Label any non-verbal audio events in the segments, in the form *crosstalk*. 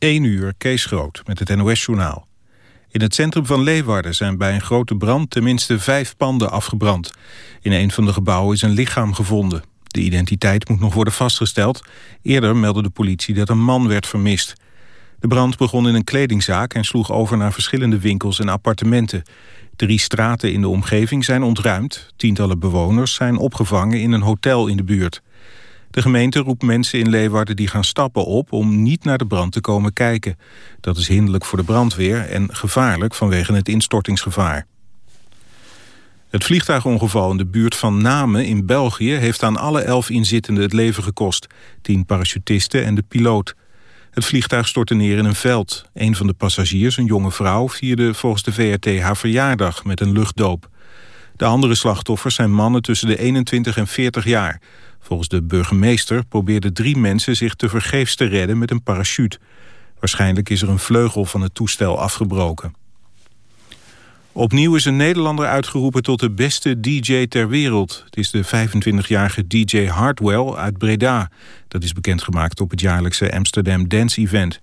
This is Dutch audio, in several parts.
1 uur, Kees Groot, met het NOS-journaal. In het centrum van Leeuwarden zijn bij een grote brand tenminste vijf panden afgebrand. In een van de gebouwen is een lichaam gevonden. De identiteit moet nog worden vastgesteld. Eerder meldde de politie dat een man werd vermist. De brand begon in een kledingzaak en sloeg over naar verschillende winkels en appartementen. Drie straten in de omgeving zijn ontruimd. Tientallen bewoners zijn opgevangen in een hotel in de buurt. De gemeente roept mensen in Leeuwarden die gaan stappen op... om niet naar de brand te komen kijken. Dat is hinderlijk voor de brandweer en gevaarlijk vanwege het instortingsgevaar. Het vliegtuigongeval in de buurt van Namen in België... heeft aan alle elf inzittenden het leven gekost. Tien parachutisten en de piloot. Het vliegtuig stortte neer in een veld. Een van de passagiers, een jonge vrouw, vierde volgens de VRT haar verjaardag met een luchtdoop. De andere slachtoffers zijn mannen tussen de 21 en 40 jaar. Volgens de burgemeester probeerden drie mensen zich te vergeefs te redden met een parachute. Waarschijnlijk is er een vleugel van het toestel afgebroken. Opnieuw is een Nederlander uitgeroepen tot de beste DJ ter wereld. Het is de 25-jarige DJ Hardwell uit Breda. Dat is bekendgemaakt op het jaarlijkse Amsterdam Dance Event.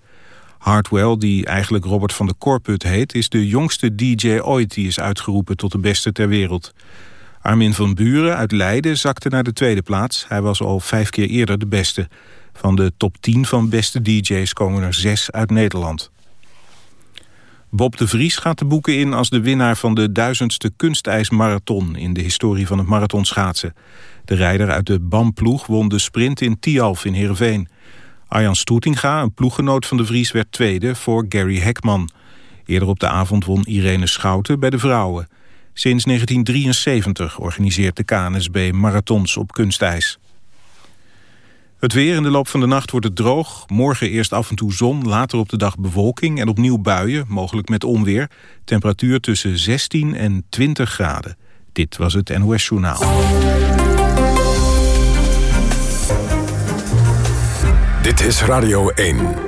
Hardwell, die eigenlijk Robert van de Korput heet... is de jongste DJ ooit die is uitgeroepen tot de beste ter wereld. Armin van Buren uit Leiden zakte naar de tweede plaats. Hij was al vijf keer eerder de beste. Van de top 10 van beste DJ's komen er zes uit Nederland. Bob de Vries gaat de boeken in als de winnaar van de duizendste kunstijsmarathon in de historie van het marathonschaatsen. De rijder uit de BAM-ploeg won de sprint in Tialf in Heerenveen. Arjan Stoetinga, een ploeggenoot van de Vries, werd tweede voor Gary Hekman. Eerder op de avond won Irene Schouten bij de vrouwen. Sinds 1973 organiseert de KNSB marathons op kunstijs. Het weer in de loop van de nacht wordt het droog. Morgen eerst af en toe zon, later op de dag bewolking en opnieuw buien, mogelijk met onweer. Temperatuur tussen 16 en 20 graden. Dit was het NOS Journaal. Dit is Radio 1.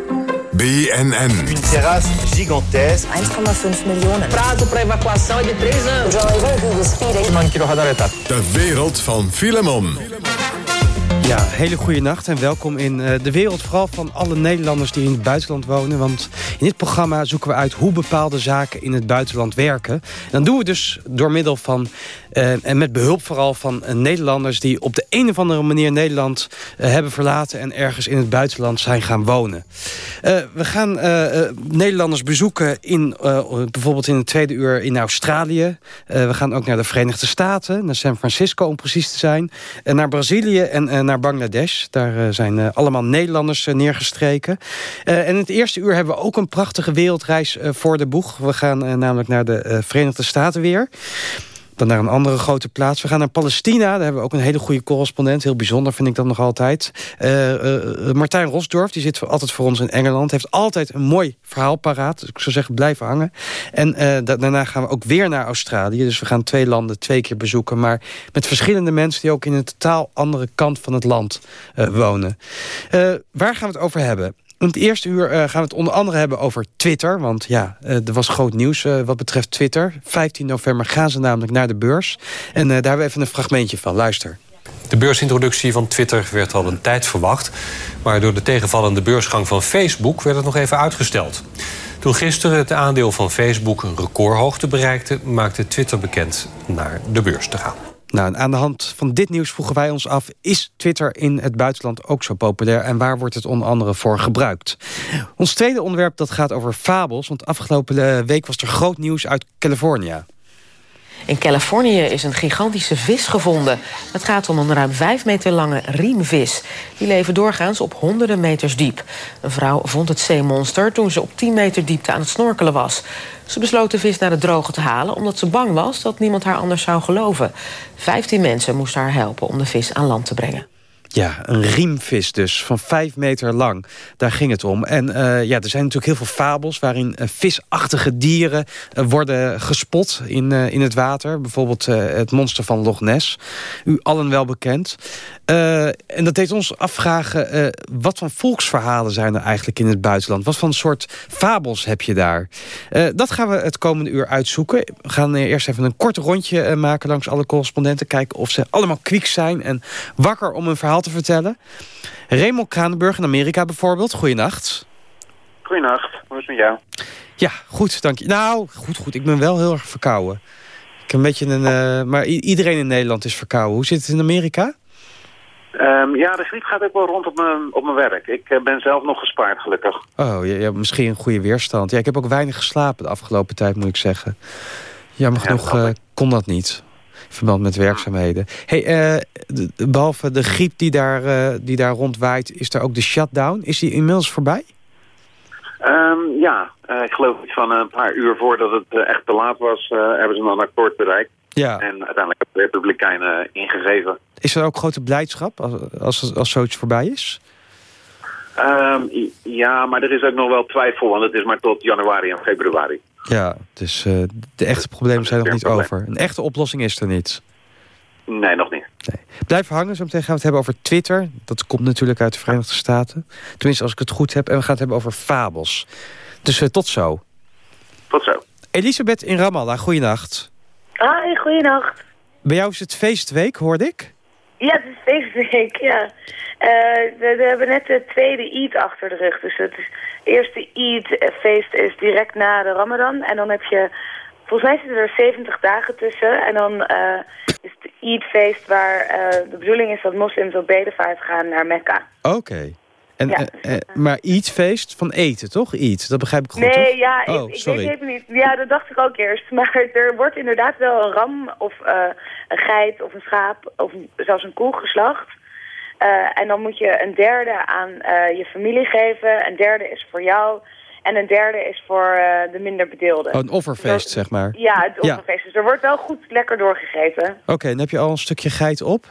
BNN. Une terrasse gigantesque. 1,5 miljoen. Prazo para evacuação é de 3 anos. De wereld van Filemon. Ja, hele goede nacht en welkom in uh, de wereld. Vooral van alle Nederlanders die in het buitenland wonen. Want in dit programma zoeken we uit hoe bepaalde zaken in het buitenland werken. En dan doen we dus door middel van, uh, en met behulp vooral van uh, Nederlanders... die op de een of andere manier Nederland hebben verlaten... en ergens in het buitenland zijn gaan wonen. we gaan Nederlanders bezoeken in, bijvoorbeeld in het tweede uur in Australië. we gaan ook naar de Verenigde Staten, naar San Francisco om precies te zijn. En naar Brazilië en naar Bangladesh. Daar zijn allemaal Nederlanders neergestreken. en in het eerste uur hebben we ook een prachtige wereldreis voor de boeg. We gaan namelijk naar de Verenigde Staten weer. Dan naar een andere grote plaats. We gaan naar Palestina. Daar hebben we ook een hele goede correspondent. Heel bijzonder vind ik dat nog altijd. Uh, uh, Martijn Rosdorf, die zit altijd voor ons in Engeland. Heeft altijd een mooi verhaal paraat. Dus ik zou zeggen, blijf hangen. En daarna gaan we ook weer naar Australië. Dus we gaan twee landen twee keer bezoeken. Maar met verschillende mensen die ook in een totaal andere kant van het land wonen. waar gaan we het over hebben? In het eerste uur uh, gaan we het onder andere hebben over Twitter. Want ja, uh, er was groot nieuws uh, wat betreft Twitter. 15 november gaan ze namelijk naar de beurs. En daar hebben we even een fragmentje van. Luister. De beursintroductie van Twitter werd al een tijd verwacht. Maar door de tegenvallende beursgang van Facebook werd het nog even uitgesteld. Toen gisteren het aandeel van Facebook een recordhoogte bereikte... maakte Twitter bekend naar de beurs te gaan. Nou, aan de hand van dit nieuws vroegen wij ons af... is Twitter in het buitenland ook zo populair... en waar wordt het onder andere voor gebruikt? Ons tweede onderwerp dat gaat over fabels... want afgelopen eh, week was er groot nieuws uit Californië. In Californië is een gigantische vis gevonden. Het gaat om een ruim 5 meter lange riemvis. Die leven doorgaans op honderden meters diep. Een vrouw vond het zeemonster toen ze op 10 meter diepte aan het snorkelen was. Ze besloot de vis naar de droge te halen... omdat ze bang was dat niemand haar anders zou geloven. 15 mensen moesten haar helpen om de vis aan land te brengen. Ja, een riemvis dus, van vijf meter lang. Daar ging het om. En uh, ja, er zijn natuurlijk heel veel fabels... waarin uh, visachtige dieren uh, worden gespot in, in het water. Bijvoorbeeld het monster van Loch Ness. U allen wel bekend. En dat deed ons afvragen... wat voor volksverhalen zijn er eigenlijk in het buitenland? Wat voor soort fabels heb je daar? dat gaan we het komende uur uitzoeken. We gaan eerst even een kort rondje maken langs alle correspondenten. Kijken of ze allemaal kwiek zijn en wakker om een verhaal te vertellen. Raymond Kranenburg in Amerika bijvoorbeeld. Goeienacht. Goedenacht, hoe is het met jou? Ja, goed, dank je. Nou, goed, goed. Ik ben wel heel erg verkouden. Ik heb een beetje een... Maar iedereen in Nederland is verkouden. Hoe zit het in Amerika? Um, ja, de griep gaat ook wel rond op mijn, op mijn werk. Ik uh, ben zelf nog gespaard, gelukkig. Oh, je, je hebt misschien een goede weerstand. Ja, ik heb ook weinig geslapen de afgelopen tijd, moet ik zeggen. Jammer genoeg uh, kon dat niet. In verband met werkzaamheden. Hey, behalve de griep die daar, die daar rondwaait, is er ook de shutdown. Is die inmiddels voorbij? Um, ja, ik geloof van een paar uur voordat het echt te laat was, hebben ze dan een akkoord bereikt. Ja. En uiteindelijk Republikeinen ingegeven. Is er ook grote blijdschap als, als, als zoiets voorbij is? Um, ja, maar er is ook nog wel twijfel, want het is maar tot januari en februari. Ja, dus de echte problemen zijn nog niet probleem. over. Een echte oplossing is er niet. Nee, nog niet. Nee. Blijf hangen, zo meteen gaan we het hebben over Twitter. Dat komt natuurlijk uit de Verenigde Staten. Tenminste, als ik het goed heb. En we gaan het hebben over fabels. Dus uh, tot zo. Tot zo. Elisabeth in Ramallah, goeienacht. Hoi, goeienacht. Bij jou is het feestweek, hoorde ik? Ja, het is feestweek, ja. Uh, we, we, hebben net de tweede Eid achter de rug. Dus het is, eerste Eid-feest is direct na de Ramadan. En dan heb je Volgens mij zitten er 70 dagen tussen. En dan uh, is het Eid-feest waar uh, de bedoeling is dat moslims op bedevaart gaan naar Mekka. Oké. Okay. En, ja. uh, maar Eid-feest van eten, toch? Eid, dat begrijp ik goed, Nee, toch? ja, oh, ik, ik sorry. weet het niet. Ja, dat dacht ik ook eerst. *laughs* Maar er wordt inderdaad wel een ram of een geit of een schaap of zelfs een koe geslacht. en dan moet je een derde aan je familie geven. Een derde is voor jou. En een derde is voor uh, de minder bedeelden. Oh, een offerfeest, dus zeg maar. Ja, het offerfeest. Ja. Dus er wordt wel goed lekker doorgegeven. Oké, okay, en heb je al een stukje geit op?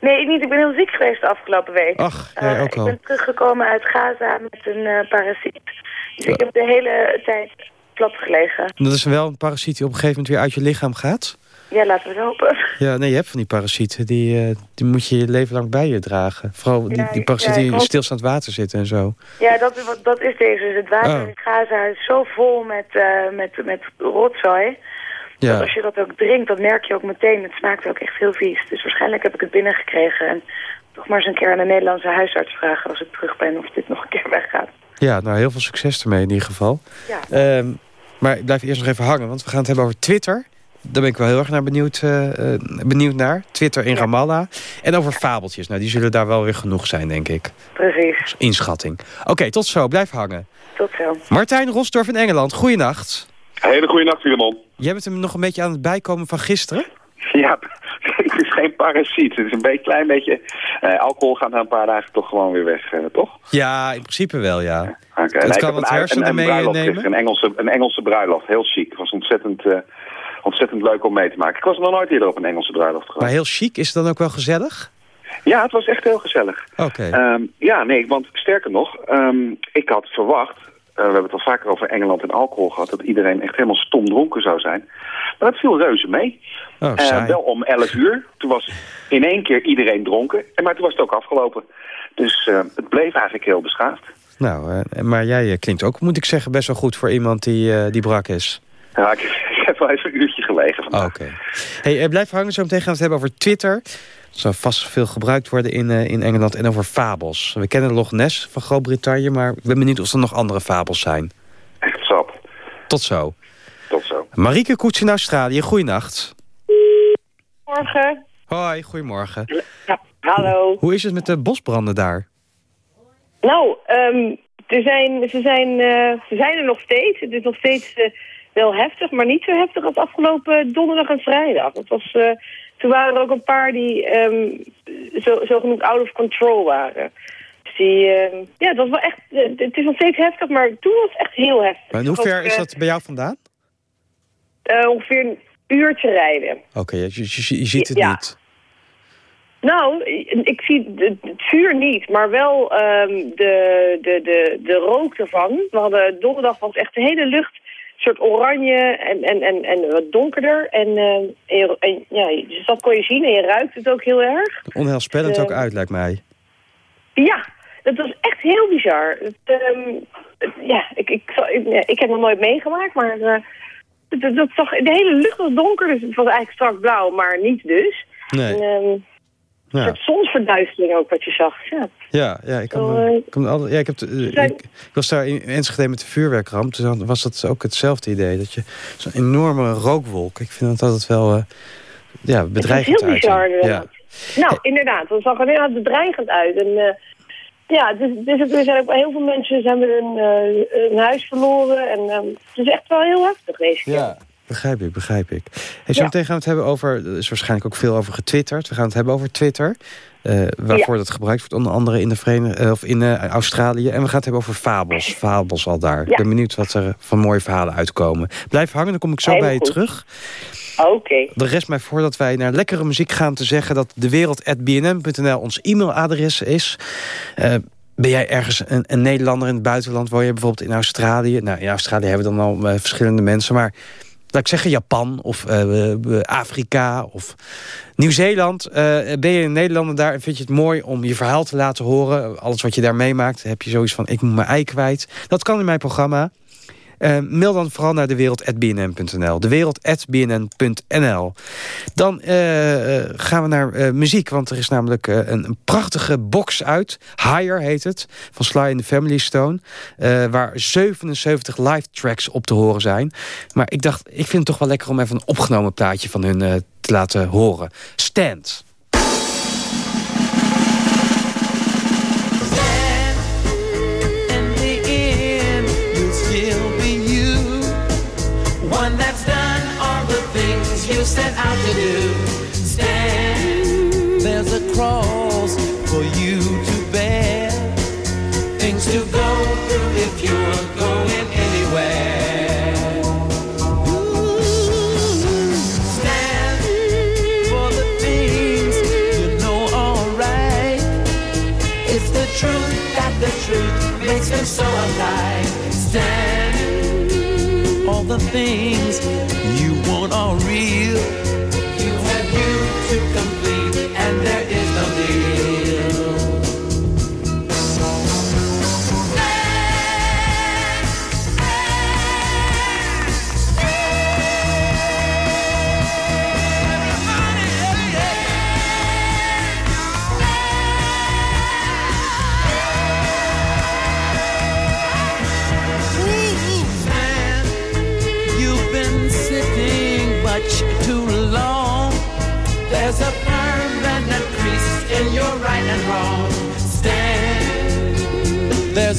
Nee, ik niet. Ik ben heel ziek geweest de afgelopen week. Ach, jij uh, ook al. Ik ben teruggekomen uit Gaza met een uh, parasiet. Dus ik heb de hele tijd plat gelegen. En dat is wel een parasiet die op een gegeven moment weer uit je lichaam gaat? Ja, laten we het hopen. *laughs* Ja, nee, je hebt van die parasieten. Die, uh, die moet je je leven lang bij je dragen. Vooral die, ja, die parasieten ja, die in stilstaand water zitten en zo. Ja, dat, is, dat is deze. Dus het water Oh. in Gaza is zo vol met, uh, met, met rotzooi. Ja. Als je dat ook drinkt, dan merk je ook meteen. Het smaakt ook echt heel vies. Dus waarschijnlijk heb ik het binnengekregen. En toch maar eens een keer aan een Nederlandse huisarts vragen als ik terug ben of dit nog een keer *laughs* weggaat. Ja, nou heel veel succes ermee in ieder geval. Ja. Um, maar ik blijf eerst nog even hangen, want we gaan het hebben over Twitter. Daar ben ik wel heel erg naar benieuwd, uh, uh, benieuwd naar. Twitter in ja. Ramallah. En over fabeltjes. Nou, die zullen daar wel weer genoeg zijn, denk ik. Precies. Inschatting. Oké, okay, tot zo. Blijf hangen. Tot zo. Martijn Rosdorf in Engeland. Goeienacht. Hele goede nacht, Filemon. Jij bent hem nog een beetje aan het bijkomen van gisteren? Ja, *laughs* het is geen parasiet. Het is een beetje, klein beetje... Uh, alcohol gaat na een paar dagen toch gewoon weer weg, uh, toch? Ja, in principe wel, ja. Okay. Het nee, kan wat hersenen meenemen. Een Engelse, een Engelse bruiloft, heel chic. Het was ontzettend, uh, ontzettend leuk om mee te maken. Ik was nog nooit eerder op een Engelse bruiloft geweest. Maar heel chic, is het dan ook wel gezellig? Ja, het was echt heel gezellig. Oké. Okay. Um, ja, nee, want sterker nog, um, ik had verwacht... Uh, we hebben het al vaker over Engeland en alcohol gehad... dat iedereen echt helemaal stom dronken zou zijn. Maar dat viel reuze mee. Oh, uh, wel om 11 uur. Toen was in één keer iedereen dronken. En maar toen was het ook afgelopen. Dus uh, het bleef eigenlijk heel beschaafd. Nou, maar jij klinkt ook, moet ik zeggen, best wel goed voor iemand die, die brak is. Ja, ik, *laughs* ik, heb wel even een uurtje gelegen vandaag. Oké. Okay. Hey, blijf hangen, zo meteen gaan we het hebben over Twitter. Dat zal vast veel gebruikt worden in, uh, in Engeland. En over fabels. We kennen Loch Ness van Groot-Brittannië... maar ik ben benieuwd of er nog andere fabels zijn. Echt sap. Tot zo. Tot zo. Marieke Koets in Australië, goeienacht. Morgen. Hoi, goedemorgen. Ja, hallo. Hoe is het met de bosbranden daar? Nou, um, er zijn, ze, zijn, uh, ze zijn er nog steeds. Het is nog steeds uh, wel heftig, maar niet zo heftig als afgelopen donderdag en vrijdag. Het was... Toen waren er ook een paar die um, zo, zogenoemd out of control waren. Dus die, uh, ja, dat was wel echt, uh, het is nog steeds heftig, maar toen was het echt heel heftig. Maar hoe ver is dat bij jou vandaan? Uh, ongeveer een uurtje rijden. Oké, okay, je, je, je, ziet het ja. niet. Nou, ik zie het, het vuur niet, maar wel um, de, de, de, de rook ervan. We hadden donderdag was echt de hele lucht soort oranje en, en, en, en wat donkerder. En, uh, en, en, ja, dus dat kon je zien en je ruikt het ook heel erg. Onheilspellend uh, ook uit, lijkt mij. Ja, dat was echt heel bizar. Het, um, het, ja, ik, ik, ik, ik, heb nog nooit meegemaakt, maar uh, dat, dat zag, de hele lucht was donker. Dus het was eigenlijk strak blauw, maar niet dus. Nee. En, um, Een soort zonsverduistering ook wat je zag. Ja, ja, ja, ik, kan, Zo, ik, kan al- ja, ik, heb, ik, ik was daar in Enschede met de vuurwerkramp. Toen was dat ook hetzelfde idee. Dat je zo'n enorme rookwolk. Ik vind dat altijd wel eh, ja, bedreigend heel bizar, inderdaad. Nou, inderdaad. Dat zag er inderdaad bedreigend uit. En eh, ja, dus, dus er zijn ook heel veel mensen zijn hun, eh, hun huis verloren. En ehm, het is echt wel heel heftig deze keer. Ja. Begrijp ik, begrijp ik. Hey, zo meteen gaan we het hebben over... Er is waarschijnlijk ook veel over getwitterd. We gaan het hebben over Twitter. eh, waarvoor dat gebruikt wordt, onder andere in, de Verenigde, eh, of in eh, Australië. En we gaan het hebben over fabels. Fabels al daar. Ik ben benieuwd wat er van mooie verhalen uitkomen. Blijf hangen, dan kom ik zo bij je terug. Oké. De rest mij voor dat wij naar lekkere muziek gaan te zeggen... dat dewereld.bnm.nl ons e-mailadres is. Ben jij ergens een, een Nederlander in het buitenland? Woon je bijvoorbeeld in Australië? Nou, in Australië hebben we dan al verschillende mensen. Maar laat ik zeggen Japan of eh, Afrika of Nieuw-Zeeland. Eh, ben je een Nederlander daar en vind je het mooi om je verhaal te laten horen? Alles wat je daar meemaakt, heb je zoiets van... ik moet mijn ei kwijt. Dat kan in mijn programma. Eh, mail dan vooral naar dewereld.bnn.nl. Dewereld.bnn.nl. Dan eh, gaan we naar eh, muziek, want er is namelijk een, een prachtige box uit. Higher heet het, van Sly and the Family Stone. waar 77 live tracks op te horen zijn. Maar ik dacht, ik vind het toch wel lekker om even een opgenomen plaatje van hun te laten horen. Stand. Set out to do. Stand, there's a cross for you to bear. Things to go through if you're going anywhere. Stand for the things you know alright. It's the truth that the truth makes them so alive. Stand. All the things all real.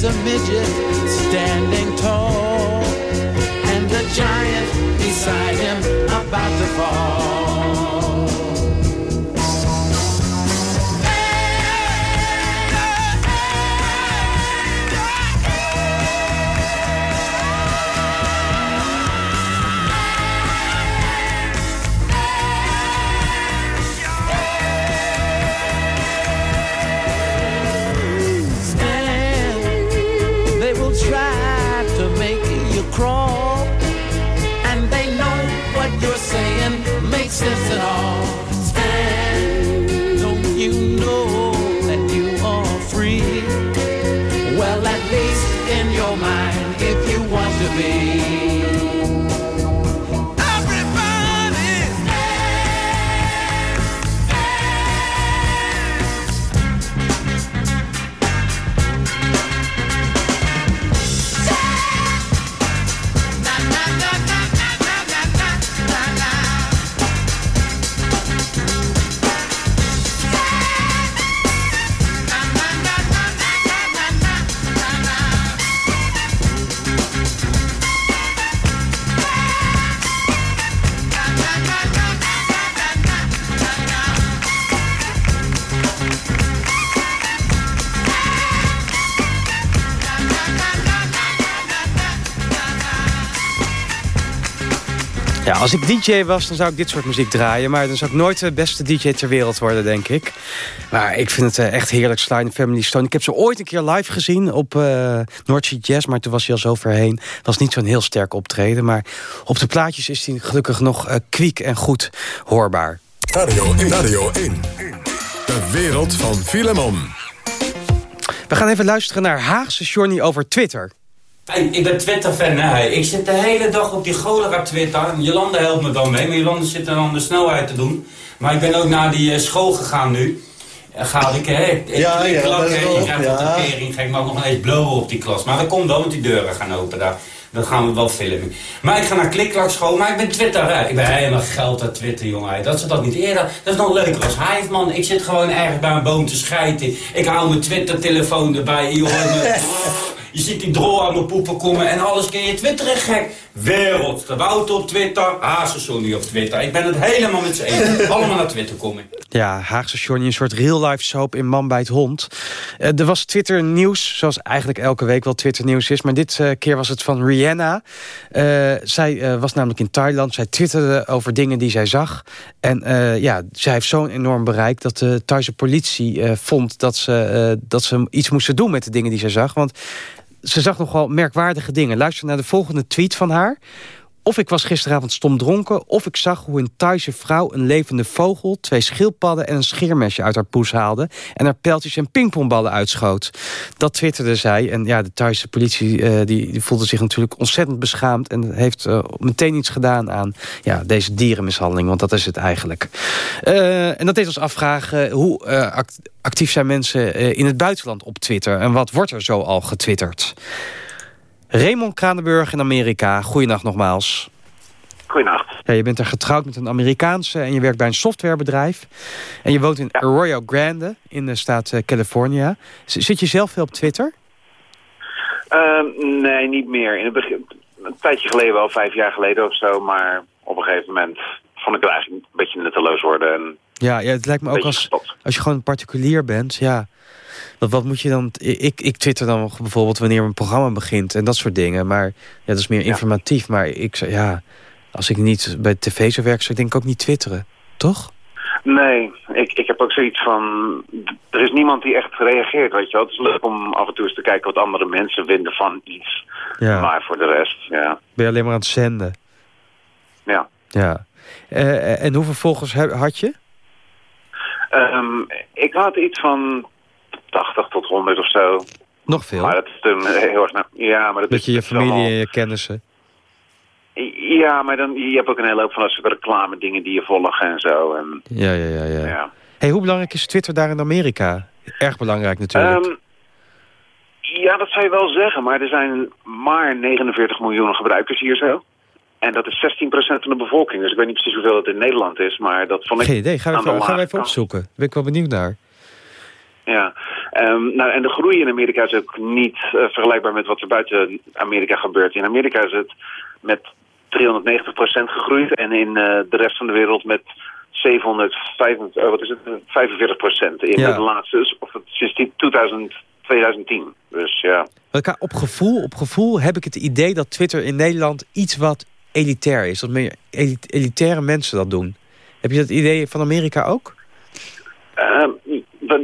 There's a midget standing tall, and the giant beside him about to fall. Als ik DJ was, dan zou ik dit soort muziek draaien. Maar dan zou ik nooit de beste DJ ter wereld worden, denk ik. Maar ik vind het eh, echt heerlijk, Sly Family Stone. Ik heb ze ooit een keer live gezien op uh, North Jazz. Maar toen was hij al zo ver heen. Het was niet zo'n heel sterk optreden. Maar op de plaatjes is hij gelukkig nog uh, kwiek en goed hoorbaar. Radio 1. Radio 1. De wereld van Filemon. We gaan even luisteren naar Haagse Johnny over Twitter. Ik ben Twitter-fan. hè. Ik zit de hele dag op die cholera-Twitter. Jolanda helpt me dan mee, maar Jolanda zit er dan de snelheid te doen. Maar ik ben ook naar die uh, school gegaan nu. En ga ik, hè, ik, Ja, ik ja, lak, dat is hè, ja. wat de tering, ga ik maar nog eens blowen op die klas. Maar dat komt wel, want die deuren gaan open daar. Dan gaan we wel filmen. Maar ik ga naar Klikklakschool, maar ik ben Twitter. Hè. Ik ben helemaal geld aan Twitter, jongen. Dat ze dat niet eerder. Dat is nog leuker als Hive, man. Ik zit gewoon ergens bij een boom te schijten. Ik hou mijn Twitter-telefoon erbij. *laughs* Me, je ziet die drol aan mijn poepen komen en alles kun je twitteren, gek. Wereld. De op Twitter, Hazen Sonny op Twitter. Ik ben het helemaal met z'n één. *laughs* Allemaal naar Twitter komen. Ja, Haagse Johnny, een soort real-life soap in Man bij het Hond. Eh, er was Twitter nieuws, zoals eigenlijk elke week wel Twitter nieuws is. Maar dit eh, keer was het van Rihanna. Eh, zij was namelijk in Thailand. Zij twitterde over dingen die zij zag. En ja, zij heeft zo'n enorm bereik dat de Thaise politie vond dat ze, dat ze iets moesten doen met de dingen die zij zag. Want ze zag nogal merkwaardige dingen. Luister naar de volgende tweet van haar. Of ik was gisteravond stom dronken... of ik zag hoe een Thaise vrouw een levende vogel... twee schildpadden en een scheermesje uit haar poes haalde... en haar pijltjes en pingpongballen uitschoot. Dat twitterde zij. En ja, de Thaise politie eh, die, die voelde zich natuurlijk ontzettend beschaamd... en heeft eh, meteen iets gedaan aan ja, deze dierenmishandeling. Want dat is het eigenlijk. Eh, en dat deed ons afvragen... hoe act- actief zijn mensen in het buitenland op Twitter... en wat wordt er zo al getwitterd? Raymond Kranenburg in Amerika. Goeienacht nogmaals. Goeienacht. Ja, je bent er getrouwd met een Amerikaanse en je werkt bij een softwarebedrijf. En je woont in Arroyo Grande in de staat eh, California. Zit je zelf veel op Twitter? Ehm, nee, niet meer. In het begin, een tijdje geleden wel, vijf jaar geleden of zo. Maar op een gegeven moment vond ik het eigenlijk een beetje nutteloos worden. En Ja, ja het lijkt me ook als, gestopt. als je gewoon particulier bent. Ja, wat, wat moet je dan... Ik, ik twitter dan bijvoorbeeld wanneer een programma begint en dat soort dingen. Maar ja, dat is meer informatief. Maar ik, ja, als ik niet bij tv zou werken, zou ik denk ik ook niet twitteren. Toch? Nee, ik, ik heb ook zoiets van... Er is niemand die echt reageert, weet je wel. Het is leuk om af en toe eens te kijken wat andere mensen vinden van iets. Ja. Maar voor de rest, ja. Ben je alleen maar aan het zenden? Ja. Ja. Eh, en hoeveel volgers had je? Ehm, ik had iets van 80 tot 100 of zo. Nog veel? Maar dat is toen heel erg... na- Ja, maar dat Met is je, je dat allemaal- familie en je kennissen. Ja, maar dan, je hebt ook een hele hoop van dat soort reclame dingen die je volgen en zo. En, Ja, ja, ja. ja. ja. Hey, hoe belangrijk is Twitter daar in Amerika? Erg belangrijk natuurlijk. Ehm, ja, dat zou je wel zeggen, maar er zijn maar 49 miljoen gebruikers hier zo. En dat is 16% van de bevolking. Dus ik weet niet precies hoeveel het in Nederland is, maar dat vond ik Geen idee, gaan we even, gaan we even opzoeken. Daar ben ik wel benieuwd naar. Ja, Ehm, nou, en de groei in Amerika is ook niet eh, vergelijkbaar met wat er buiten Amerika gebeurt. In Amerika is het met 390% gegroeid en in eh, de rest van de wereld met 745, eh, wat is het, 45% in Ja. de laatste, of het- sinds die 2000, 2010. Dus ja. Op gevoel, op gevoel heb ik het idee dat Twitter in Nederland iets wat elitair is. Dat meer eli- elitaire mensen dat doen. Heb je dat idee van Amerika ook? Ehm,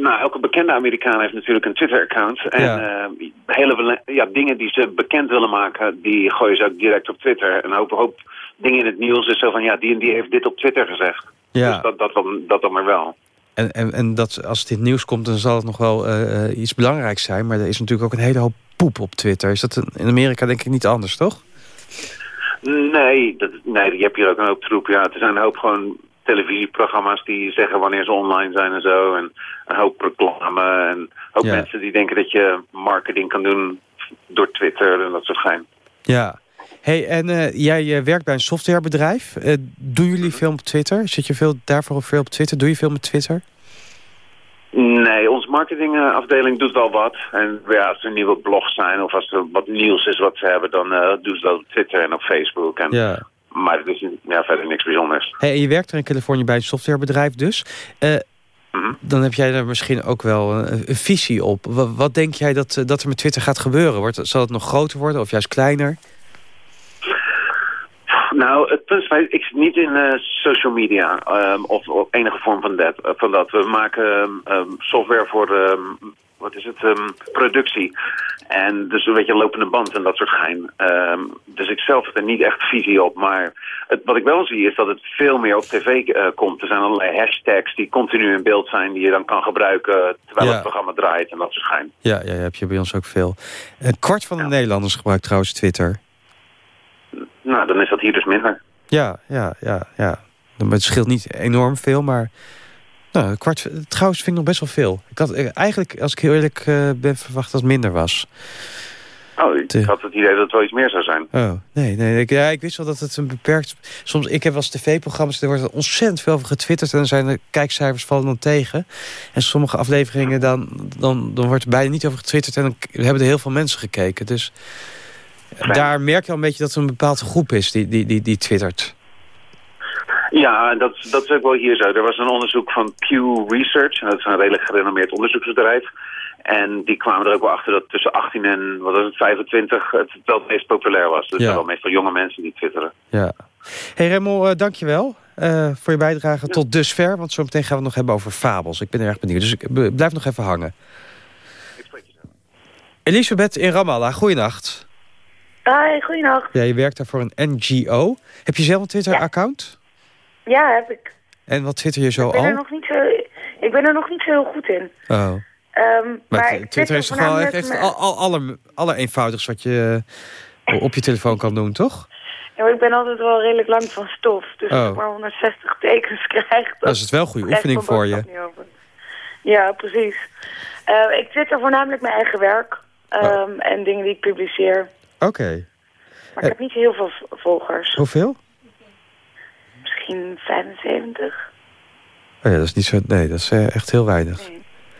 nou, elke bekende Amerikaan heeft natuurlijk een Twitter-account. En Ja. ehm, hele ja, dingen die ze bekend willen maken, die gooien ze ook direct op Twitter. En een hoop, hoop dingen in het nieuws is zo van, ja, die en die heeft dit op Twitter gezegd. Ja. Dus dat, dat, dan, dat dan maar wel. En, en, en dat, als het in het nieuws komt, dan zal het nog wel eh, eh, iets belangrijks zijn. Maar er is natuurlijk ook een hele hoop poep op Twitter. Is dat in Amerika denk ik niet anders, toch? Nee, dat, nee, je hebt hier ook een hoop troep. Ja, er zijn een hoop gewoon televisieprogramma's die zeggen wanneer ze online zijn en zo. En een hoop reclame en Ja. mensen die denken dat je marketing kan doen door Twitter en dat soort gein. Ja. Hey, en eh, jij eh, werkt bij een softwarebedrijf. Eh, doen jullie veel op Twitter? Zit je veel, daarvoor veel op Twitter? Doe je veel met Twitter? Nee, onze marketingafdeling doet wel wat. En ja, als er nieuwe blogs zijn of als er wat nieuws is wat ze hebben, dan eh, doen ze dat op Twitter en op Facebook. En, Ja. Maar het is ja, verder niks bijzonders. Hey, en je werkt er in Californië bij een softwarebedrijf dus. Eh, Dan heb jij er misschien ook wel een, een visie op. Wa- Wat, denk jij dat, eh, dat er met Twitter gaat gebeuren? Wordt, zal het nog groter worden of juist kleiner? Nou, het punt is, ik zit niet in eh, social media ehm, of, of enige vorm van dat, van dat. We maken ehm, ehm, software voor, wat is het, ehm, productie. En dus een beetje lopende band en dat soort gein. Ehm, dus ik zelf heb er niet echt visie op. Maar het, wat ik wel zie is dat het veel meer op tv eh, komt. Er zijn allerlei hashtags die continu in beeld zijn... die je dan kan gebruiken terwijl Ja. het programma draait en dat soort gein. Ja, ja, heb je bij ons ook veel. Een kwart van de Nederlanders gebruikt trouwens Twitter. Nou, dan is dat hier dus minder. Ja, ja, ja, ja. Dan- Het scheelt niet enorm veel, maar Nou, een kwart, trouwens vind ik nog best wel veel. Ik had eh, eigenlijk, als ik heel eerlijk eh, ben, verwacht dat het minder was. Oh, ik had het idee dat het wel iets meer zou zijn. Oh, nee, nee. Ik, ja, ik wist wel dat het een beperkt... Soms, ik heb wel eens tv-programma's, er wordt er ontzettend veel over getwitterd... en dan zijn de kijkcijfers vallen dan tegen. En sommige afleveringen, dan, dan, dan wordt er bijna niet over getwitterd... en dan hebben er heel veel mensen gekeken. Dus daar merk je al een beetje dat er een bepaalde groep is die, die, die, die twittert. Ja, en dat, dat is ook wel hier zo. Er was een onderzoek van Pew Research. En dat is een redelijk gerenommeerd onderzoeksbedrijf. En die kwamen er ook wel achter dat tussen 18 en wat was het, 25 het wel het meest populair was. Dus Ja. wel meestal jonge mensen die twitteren. Ja. hey Remmel, eh, dankjewel eh, voor je bijdrage tot dusver. Want zo meteen gaan we het nog hebben over fabels. Ik ben erg benieuwd, dus ik blijf nog even hangen. Elisabeth in Ramallah, goeienacht. Hi, goeienacht. Ja, je werkt daar voor een NGO. Heb je zelf een Twitter-account? Ja, heb ik. En wat twitter je zo Ik ben, er nog niet zo, ik ben er nog niet zo heel goed in. Oh. Ehm, Maar, Twitter is toch wel echt, me- al, al, aller, allereenvoudigst wat je eh, op je telefoon kan doen, toch? Ja, ik ben altijd wel redelijk lang van stof. Dus Oh. als ik maar 160 tekens *laughs* krijg... Dat is het wel een goede oefening voor je. Ja, precies. Eh, ik twitter voornamelijk mijn eigen werk. ehm, En dingen die ik publiceer. Oké. Maar ik heb niet heel veel volgers. Hoeveel? Misschien 75. Oh ja, dat is niet zo... Nee, dat is eh, echt heel weinig.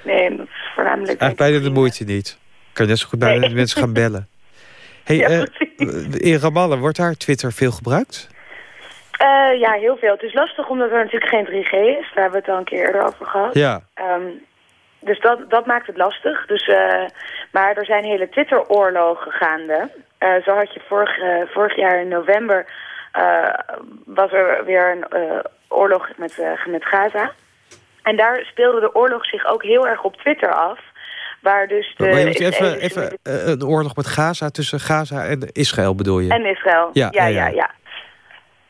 Nee, dat is voornamelijk... Eigenlijk bijna de moeite niet. Kan je net zo goed bij de mensen gaan bellen. Hey, *laughs* Ja, eh, in Ramallah, wordt daar Twitter veel gebruikt? Eh, ja, heel veel. Het is lastig omdat er natuurlijk geen 3G is. Daar hebben we het al een keer eerder over gehad. Ja. Ehm, dus dat, dat maakt het lastig. Dus, maar er zijn hele Twitter-oorlogen gaande. Zo had je vorig, vorig jaar in november... eh, was er weer een eh, oorlog met, eh, met Gaza. En daar speelde de oorlog zich ook heel erg op Twitter af. Waar dus de maar je moet even, een oorlog met Gaza tussen Gaza en Israël bedoel je? En Israël. Ja, Ja, ja, ja,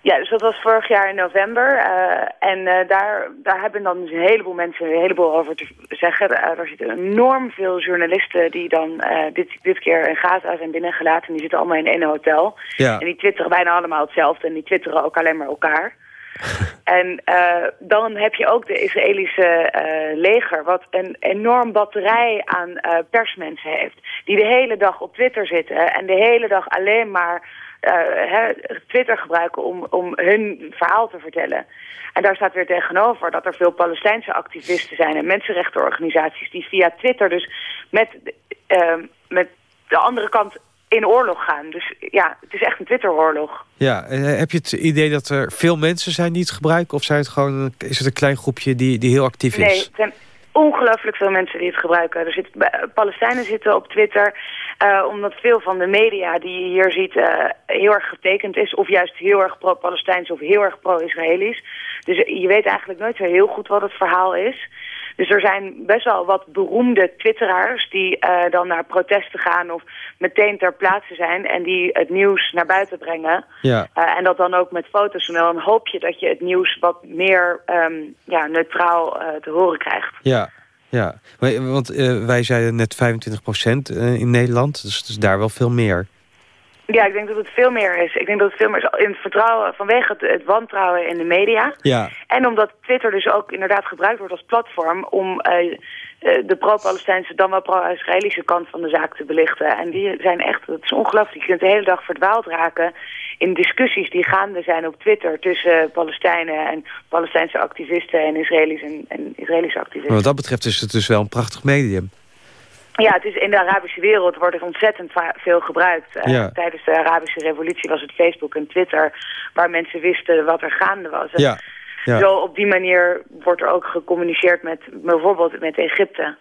ja. dus dat was vorig jaar in november. eh, en eh, daar, daar hebben dan dus een heleboel mensen een heleboel over te zeggen. Eh, er zitten enorm veel journalisten die dan dit, dit keer in Gaza zijn binnengelaten. Die zitten allemaal in één hotel. Ja. En die twitteren bijna allemaal hetzelfde. En die twitteren ook alleen maar elkaar. *laughs* en eh, dan heb je ook de Israëlische eh, leger... wat een enorm batterij aan eh, persmensen heeft. Die de hele dag op Twitter zitten... en de hele dag alleen maar Twitter gebruiken om, om hun verhaal te vertellen. En daar staat weer tegenover dat er veel Palestijnse activisten zijn... en mensenrechtenorganisaties die via Twitter dus met, met de andere kant in oorlog gaan. Dus ja, het is echt een Twitteroorlog. Ja, en, eh, heb je het idee dat er veel mensen zijn die het gebruiken? Of zijn het gewoon, een- is het een klein groepje die, die heel actief Nee, is? er zijn ongelooflijk veel mensen die het gebruiken. Er zit, Palestijnen zitten op Twitter, eh, omdat veel van de media die je hier ziet eh, heel erg getekend is. Of juist heel erg pro-Palestijns of heel erg pro-Israëlisch. Dus je weet eigenlijk nooit zo heel goed wat het verhaal is. Dus er zijn best wel wat beroemde twitteraars die eh, dan naar protesten gaan of meteen ter plaatse zijn en die het nieuws naar buiten brengen. Ja. Eh, en dat dan ook met foto's. En dan hoop je dat je het nieuws wat meer ehm, ja, neutraal eh, te horen krijgt. Ja, ja. Want wij zeiden net 25 procent in Nederland. Dus, dus daar wel veel meer. Ja, ik denk dat het veel meer is. Ik denk dat het veel meer is in het vertrouwen vanwege het, het wantrouwen in de media. Ja. En omdat Twitter dus ook inderdaad gebruikt wordt als platform om eh, eh, de pro-Palestijnse dan wel pro-Israëlische kant van de zaak te belichten. En die zijn echt, het is ongelooflijk. Je kunt de hele dag verdwaald raken in discussies die gaande zijn op Twitter tussen Palestijnen en Palestijnse activisten en Israëli's en, en Israëlische activisten. Maar wat dat betreft is het dus wel een prachtig medium. Ja, het is in de Arabische wereld wordt er ontzettend veel gebruikt. Eh, Ja. Tijdens de Arabische revolutie was het Facebook en Twitter... waar mensen wisten wat er gaande was. Ja, ja. Zo op die manier wordt er ook gecommuniceerd met bijvoorbeeld met Egypte.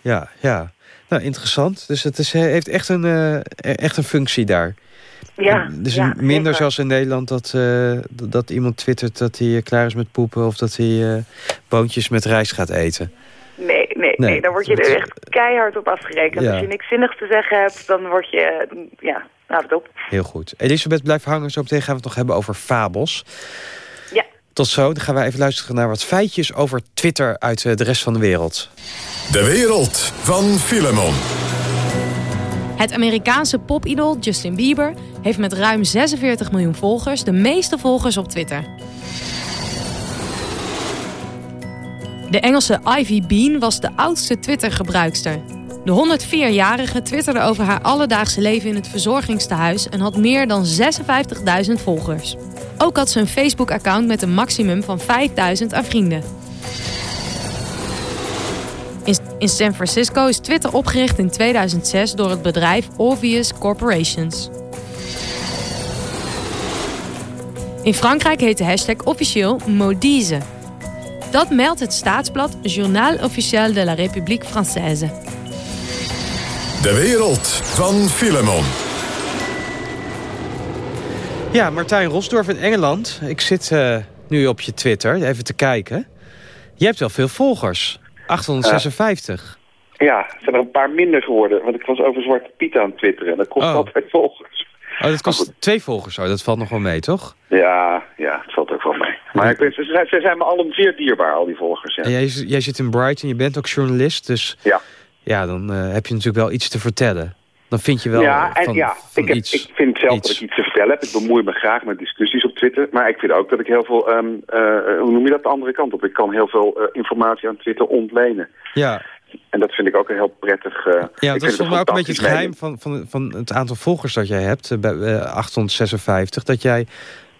Ja, ja. Nou, interessant. Dus het is, heeft echt een, eh, echt een functie daar. Ja, Dus ja, minder zeker. zoals in Nederland dat, eh, dat- iemand twittert dat hij eh, klaar is met poepen... of dat hij eh, boontjes met rijst gaat eten. Nee, nee, daar word je er echt keihard op afgerekend. Ja. Als je niks zinnigs te zeggen hebt, dan word je... Ja, nou het op. Heel goed. Elisabeth, blijf hangen. Zo meteen gaan we het nog hebben over fabels. Ja. Tot zo. Dan gaan wij even luisteren naar wat feitjes over Twitter uit eh, de rest van de wereld. De wereld van Filemon. Het Amerikaanse popidool Justin Bieber heeft met ruim 46 miljoen volgers de meeste volgers op Twitter. De Engelse Ivy Bean was de oudste Twitter-gebruikster. De 104-jarige twitterde over haar alledaagse leven in het verzorgingstehuis... en had meer dan 56.000 volgers. Ook had ze een Facebook-account met een maximum van 5.000 aan vrienden. In, San Francisco is Twitter opgericht in 2006 door het bedrijf Obvious Corporations. In Frankrijk heet de hashtag officieel Modise. Dat meldt het staatsblad Journal Officiel de la République Française. De wereld van Filemon. Ja, Martijn Rosdorf in Engeland. Ik zit eh, nu op je Twitter even te kijken. Je hebt wel veel volgers. 856. Ja, er zijn er een paar minder geworden. Want ik was over Zwarte Piet aan het twitteren. En dat kost Oh. altijd volgers. Oh, dat kost twee volgers. Oh, dat valt nog wel mee, toch? Ja, ja, het valt ook wel mee. Maar ik weet, ze, zijn, ze zijn me allen zeer dierbaar, al die volgers. Ja. En jij, jij zit in Brighton, je bent ook journalist. Dus Ja. ja, dan eh, heb je natuurlijk wel iets te vertellen. Dan vind je wel ja, en van, ja van ik, heb, iets. ik vind zelf dat ik iets te vertellen heb. Ik bemoei me graag met discussies op Twitter. Maar ik vind ook dat ik heel veel, ehm, eh, hoe noem je dat, de andere kant op. Ik kan heel veel eh, informatie aan Twitter ontlenen. Ja, En dat vind ik ook een heel prettig... ik ja dat is volgens mij ook een beetje het geheim van, van, van het aantal volgers dat jij hebt. Bij eh, 856. Dat jij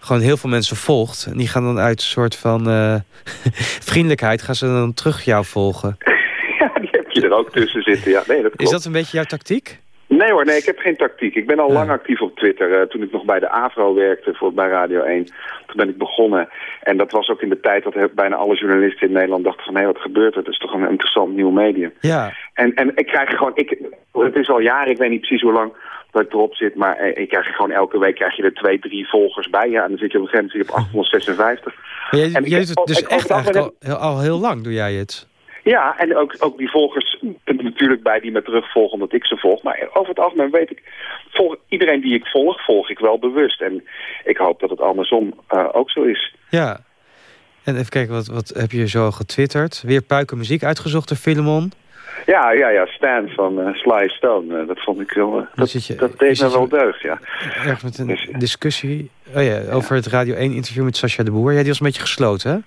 gewoon heel veel mensen volgt. En die gaan dan uit een soort van eh, *laughs* vriendelijkheid... gaan ze dan terug jou volgen. *laughs* Ja, die heb je er ook tussen zitten. Ja, nee, dat klopt. Is dat een beetje jouw tactiek? Nee hoor, nee, ik heb geen tactiek. Ik ben al lang actief op Twitter. Eh, toen ik nog bij de AVRO werkte voor, bij Radio 1, toen ben ik begonnen. En dat was ook in de tijd dat bijna alle journalisten in Nederland dachten van... hé, wat gebeurt er? Dat is toch een interessant nieuw medium. Ja. En, en ik krijg gewoon... Ik, het is al jaren, ik weet niet precies hoe lang dat ik erop zit... maar eh, ik krijg gewoon elke week krijg je er twee, drie volgers bij. Ja, en dan zit je op een gegeven moment op 856. Maar jij, En jij heb- doet het dus ik- echt eigenlijk al, heel- al heel lang doe jij het. Ja, en ook, ook die volgers er natuurlijk bij die me terugvolgen omdat ik ze volg. Maar over het algemeen weet ik, volg, iedereen die ik volg, volg ik wel bewust. En ik hoop dat het andersom eh, ook zo is. Ja. En even kijken, wat, wat heb je zo getwitterd? Weer puiken muziek uitgezocht door Filemon. Ja, ja, ja, Stan van eh, Sly Stone, eh, dat vond ik wel, eh, dat, je- dat deed me wel deugd, ja. Erg met een Dus- discussie oh ja, over het Radio 1 interview met Sascha de Boer. Ja, die was een beetje gesloten, hè?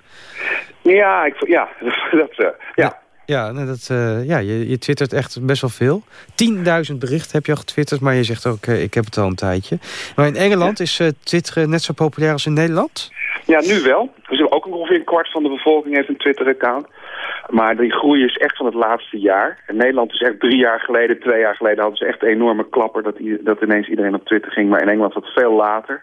Ja, ik, ja, *laughs* dat, ja. Ja, nee, dat, ja je, je twittert echt best wel veel. 10.000 berichten heb je al getwitterd, maar je zegt ook, ik heb het al een tijdje. Maar in Engeland is twitteren net zo populair als in Nederland? Ja, nu wel. Dus ook ongeveer een kwart van de bevolking heeft een Twitter-account. Maar die groei is echt van het laatste jaar. In Nederland is echt drie jaar geleden, twee jaar geleden... hadden ze echt een enorme klapper dat, dat ineens iedereen op Twitter ging. Maar in Engeland was het veel later.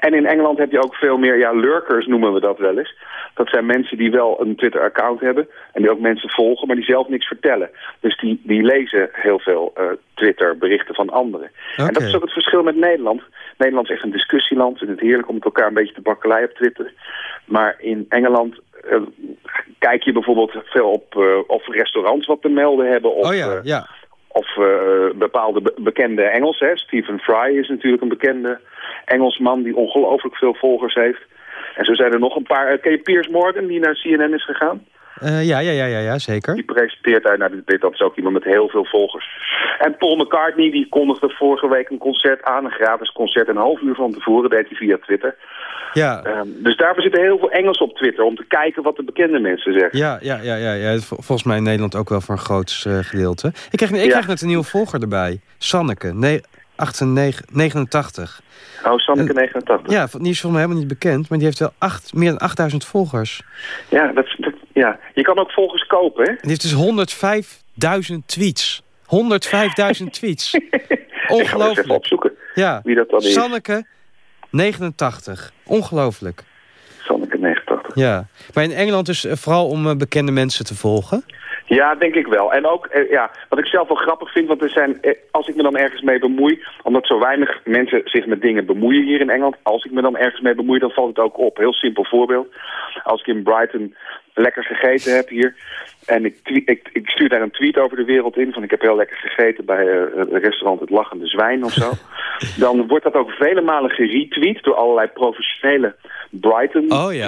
En in Engeland heb je ook veel meer, ja, lurkers noemen we dat wel eens. Dat zijn mensen die wel een Twitter-account hebben en die ook mensen volgen, maar die zelf niks vertellen. Dus die, die lezen heel veel eh, Twitter-berichten van anderen. En dat is ook het verschil met Nederland. Nederland is echt een discussieland. Het heerlijk om met elkaar een beetje te bakkelei op Twitter. Maar in Engeland eh, kijk je bijvoorbeeld veel op eh, of restaurants wat te melden hebben. Of, oh ja, eh, ja. of eh, bepaalde be- bekende Engelsen. Hè. Stephen Fry is natuurlijk een bekende Engelsman die ongelooflijk veel volgers heeft. En zo zijn er nog een paar. Ken je Piers Morgan die naar CNN is gegaan? Eh, ja, ja, ja, ja, ja, zeker. Die presenteert daar, nou, dit- dat is ook iemand met heel veel volgers. En Paul McCartney die kondigde vorige week een concert aan, een gratis concert, een half uur van tevoren, deed hij via Twitter. Ja, Ehm, dus daar zitten heel veel Engels op Twitter om te kijken wat de bekende mensen zeggen. ja, ja, ja, ja, ja. Vol- volgens mij in Nederland ook wel voor een groot eh, gedeelte. Ik kreeg, ik Ja. kreeg net een nieuwe volger erbij. Sanneke, ne 98, 89. Oh, Sanneke 89. Ja, die is volgens mij helemaal niet bekend, maar die heeft wel acht, meer dan 8000 volgers. Ja, dat, dat- ja, je kan ook volgers kopen, hè? Heeft dus 105.000 tweets. 105.000 *laughs* tweets. Ik ga het eens even Ongelooflijk. opzoeken Ja, wie dat dan is. Sanneke 89. Ongelooflijk. Sanneke 89. Ja, maar in Engeland dus vooral om eh, bekende mensen te volgen. Ja, denk ik wel. En ook, eh, ja, wat ik zelf wel grappig vind, want er zijn, als ik me dan ergens mee bemoei, omdat zo weinig mensen zich met dingen bemoeien hier in Engeland, als ik me dan ergens mee bemoei, dan valt het ook op. Heel simpel voorbeeld. Als ik in Brighton lekker gegeten heb hier, en ik, ik, ik stuur daar een tweet over de wereld in, van ik heb heel lekker gegeten bij eh, het restaurant Het Lachende Zwijn of zo, *laughs* dan wordt dat ook vele malen geretweet door allerlei professionele Brighton Oh, ja.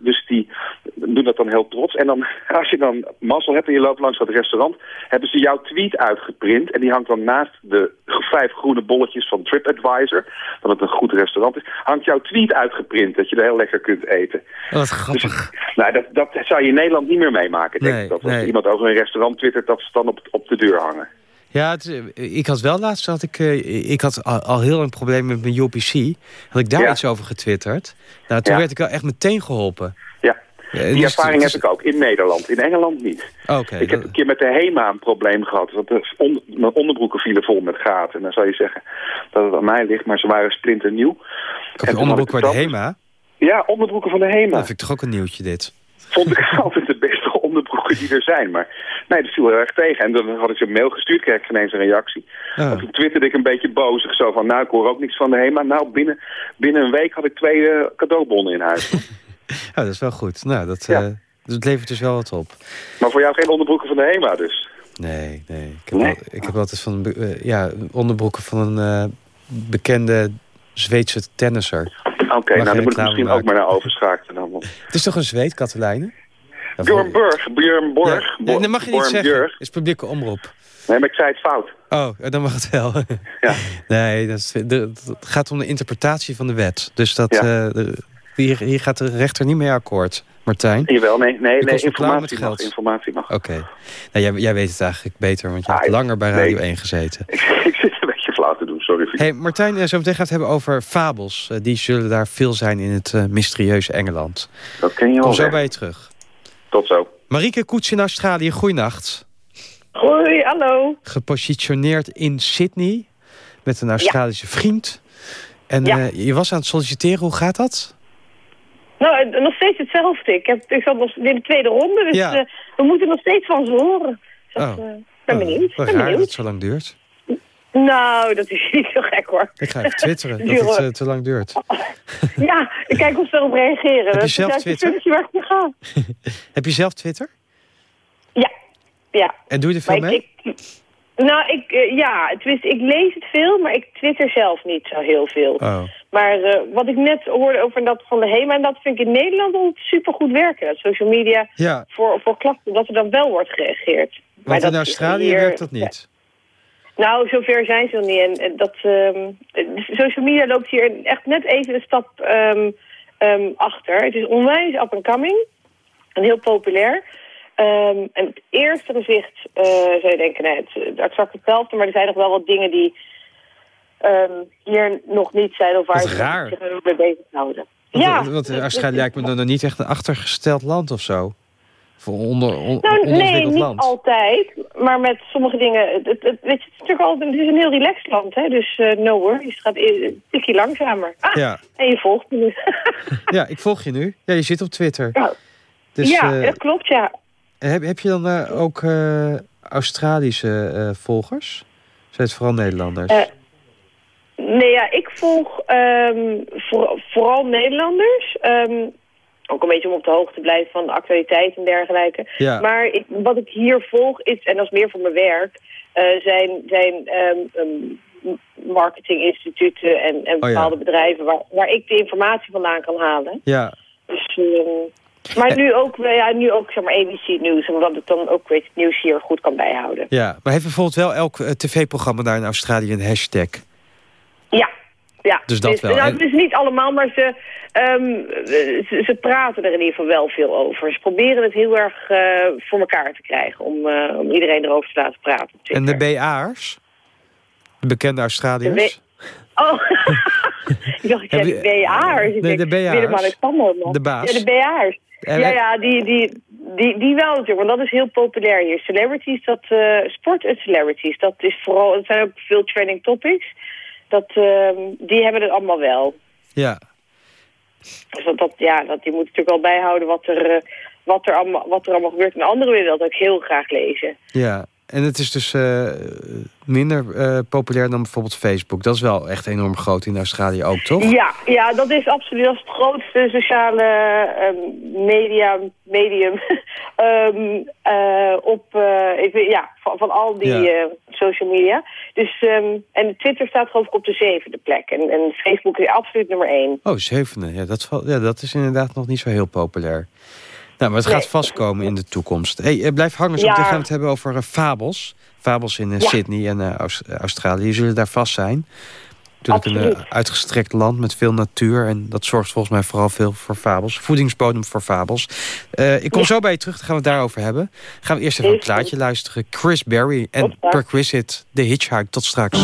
Dus die doen dat dan heel trots. En dan, *laughs* als je dan mazzel hebt en je loopt langs dat restaurant, hebben ze jouw tweet uitgeprint. En die hangt dan naast de vijf groene bolletjes van TripAdvisor, dat het een goed restaurant is, hangt jouw tweet uitgeprint dat je er heel lekker kunt eten. Wat grappig. Nou, dat, dat zou je in Nederland niet meer meemaken. Denk Nee, ik. Dat als nee. iemand over een restaurant twittert, dat ze dan op, op de deur hangen. Ja, het, eh, ik had wel laatst, had ik, eh, ik had al, al heel een probleem met mijn UPC. Had ik daar Ja. iets over getwitterd. Nou, toen Ja. werd ik wel echt meteen geholpen. Ja, Ja, die dus ervaring het heb ik ook in Nederland. In Engeland niet. Oké. ik heb een keer met de HEMA een probleem gehad. Want on- mijn onderbroeken vielen vol met gaten. En dan zou je zeggen dat het aan mij ligt, maar ze waren splinternieuw. Koop En je onderbroek bij ik de HEMA? Ja, onderbroeken van de HEMA. Dat vind ik toch ook een nieuwtje dit. Vond ik *laughs* altijd die er zijn. Maar nee, dat viel heel erg tegen. En dan had ik ze een mail gestuurd, kreeg ik ineens een reactie. Ah. En toen twitterde ik een beetje bozig. Zo van, nou, ik hoor ook niks van de HEMA. Nou, binnen, binnen een week had ik twee eh, cadeaubonnen in huis. *laughs* Ja, dat is wel goed. Nou, dat, Ja. eh, het levert dus wel wat op. maar voor jou geen onderbroeken van de HEMA dus? Nee, nee. Ik heb, Nee? al- ik heb altijd van eh, ja, onderbroeken van een bekende Zweedse tennisser. Oké, nou, dan moet ik misschien maken. ook maar naar overschakelen. Dan. Het is toch een Zweed, Katelijne? Björn Borg, Björn Borg. Ja, nee, dat mag je niet Born zeggen. Is publieke omroep. Nee, maar ik zei het fout. Oh, dan mag het wel. *laughs* Ja. Nee, dat is, het gaat om de interpretatie van de wet. Dus dat, Ja. eh, hier, hier gaat de rechter niet mee akkoord. Martijn? Jawel, nee, nee, nee informatie mag. Informatie mag. Oké. Nou, jij, jij weet het eigenlijk beter, want je hebt Ah, langer bij nee. Radio 1 gezeten. *laughs* ik zit een beetje flauw te doen, sorry. Hey, Martijn, eh, zo meteen gaat het hebben over fabels. Eh, die zullen daar veel zijn in het eh, mysterieuze Engeland. Dat ken je Kom wel. zo hè? bij je terug. Tot zo. Marieke Koets in Australië, goeienacht. Hoi, hallo. Gepositioneerd in Sydney met een Australische vriend. En Ja. eh, je was aan het solliciteren, hoe gaat dat? Nou, eh, nog steeds hetzelfde. Ik, heb, ik zat nog in de tweede ronde, dus Ja. eh, we moeten nog steeds van ze horen. Dus dat, Oh. eh, ben benieuwd. Wat ben raar dat benieuwd. het zo lang duurt. Nou, dat is *laughs* niet zo gek hoor. Ik ga even twitteren dat *laughs* het eh, te lang duurt. *laughs* Ja, ik kijk of ze erop reageren. je dat is zelf Twitter? waar ik. Heb je zelf Twitter? Ja, ja. En doe je er veel Maar mee? ik, ik- nou, ik, eh, ja, ik lees het veel, maar ik twitter zelf niet zo heel veel. Oh. Maar eh, wat ik net hoorde over dat van de HEMA, en dat vind ik in Nederland al supergoed werken. Dat social media Ja, voor, voor klachten, dat er dan wel wordt gereageerd. Maar want dat in Australië hier- werkt dat niet. Nou, zover zijn ze nog niet. En, en dat, ehm, eh, social media loopt hier echt net even een stap ehm, achter. Het is onwijs up and coming. En heel populair. En het eerste gezicht eh, zou je denken, nee, het is exact hetzelfde. Maar er zijn nog wel wat dingen die hier nog niet zijn. Of waar ze zich mee bezig houden. Want, ja, want het- Australië lijkt me dan nog niet echt een achtergesteld land of zo. Voor onder, on, Nou, nee, niet land. altijd. Maar met sommige dingen... Het, weet je, het is natuurlijk altijd, het is een heel relaxed land, hè. Dus eh, no worries. Het gaat een tikje langzamer. Ah, Ja. en je volgt me dus. *laughs* ja, ik volg je nu. Ja, je zit op Twitter. Ja. Dus, ja, eh, dat klopt, ja. heb, heb je dan eh, ook eh, Australische eh, volgers? Zijn het vooral Nederlanders? Eh, nee, ja, ik volg ehm, voor- vooral Nederlanders. Ehm, ook een beetje om op de hoogte te blijven van de actualiteit en dergelijke. Ja. Maar ik, wat ik hier volg is, en dat is meer voor mijn werk... eh, zijn, zijn ehm, ehm, marketinginstituten en, en Oh ja. bepaalde bedrijven... Waar, waar ik de informatie vandaan kan halen. ja. Dus, ehm, maar nu ook, eh, ja, nu ook zeg maar ABC Nieuws, omdat ik dan ook weet, het nieuws hier goed kan bijhouden. ja, maar heeft bijvoorbeeld wel elk eh, tv-programma daar in Australië een hashtag? Ja, ja. Dus dat wel. Nou, is niet allemaal, maar ze, ehm, ze, ze praten er in ieder geval wel veel over. Ze proberen het heel erg eh, voor elkaar te krijgen om, eh, om iedereen erover te laten praten. En de. BA'ers? De bekende Australiërs? Oh, *laughs* ik dacht, je- de BA'ers. Ik Nee, de BA'ers. Man. De baas. Ja, de BA'ers. Ja, ja, die, die, die, die wel natuurlijk, want dat is heel populair hier. Celebrities, dat, eh, sport en celebrities, dat is vooral, het zijn ook veel trending topics. Dat, ehm, die hebben het allemaal wel. Ja. Dus dat, dat, ja, dat, die moet natuurlijk wel bijhouden wat er, eh, wat, er allemaal, wat er allemaal gebeurt. En anderen willen dat ook heel graag lezen. Ja, en het is dus eh, minder eh, populair dan bijvoorbeeld Facebook. Dat is wel echt enorm groot in Australië ook, toch? Ja, ja, dat is absoluut dat is het grootste sociale ehm, media, medium *laughs* ehm, eh, op, ik weet, ja, van, van al die Ja. social media. Dus, ehm, en Twitter staat geloof ik op de zevende plek. En, en Facebook is absoluut nummer één. Oh, zevende. Ja dat, ja, dat is inderdaad nog niet zo heel populair. Nou, maar het gaat Nee. vastkomen in de toekomst. Hey, eh, blijf hangen, zo Ja. gaan we het hebben over eh, fabels. Fabels in eh, Ja. Sydney en Aus- Australië. Die zullen daar vast zijn. Natuurlijk een Absoluut. eh, uitgestrekt land met veel natuur. En dat zorgt volgens mij vooral veel voor fabels. Voedingsbodem voor fabels. Ik kom Ja. zo bij je terug, dan gaan we het daarover hebben. Gaan we eerst even een plaatje luisteren. Chris Berry en. Perquisite, The Hitchhike. Tot straks.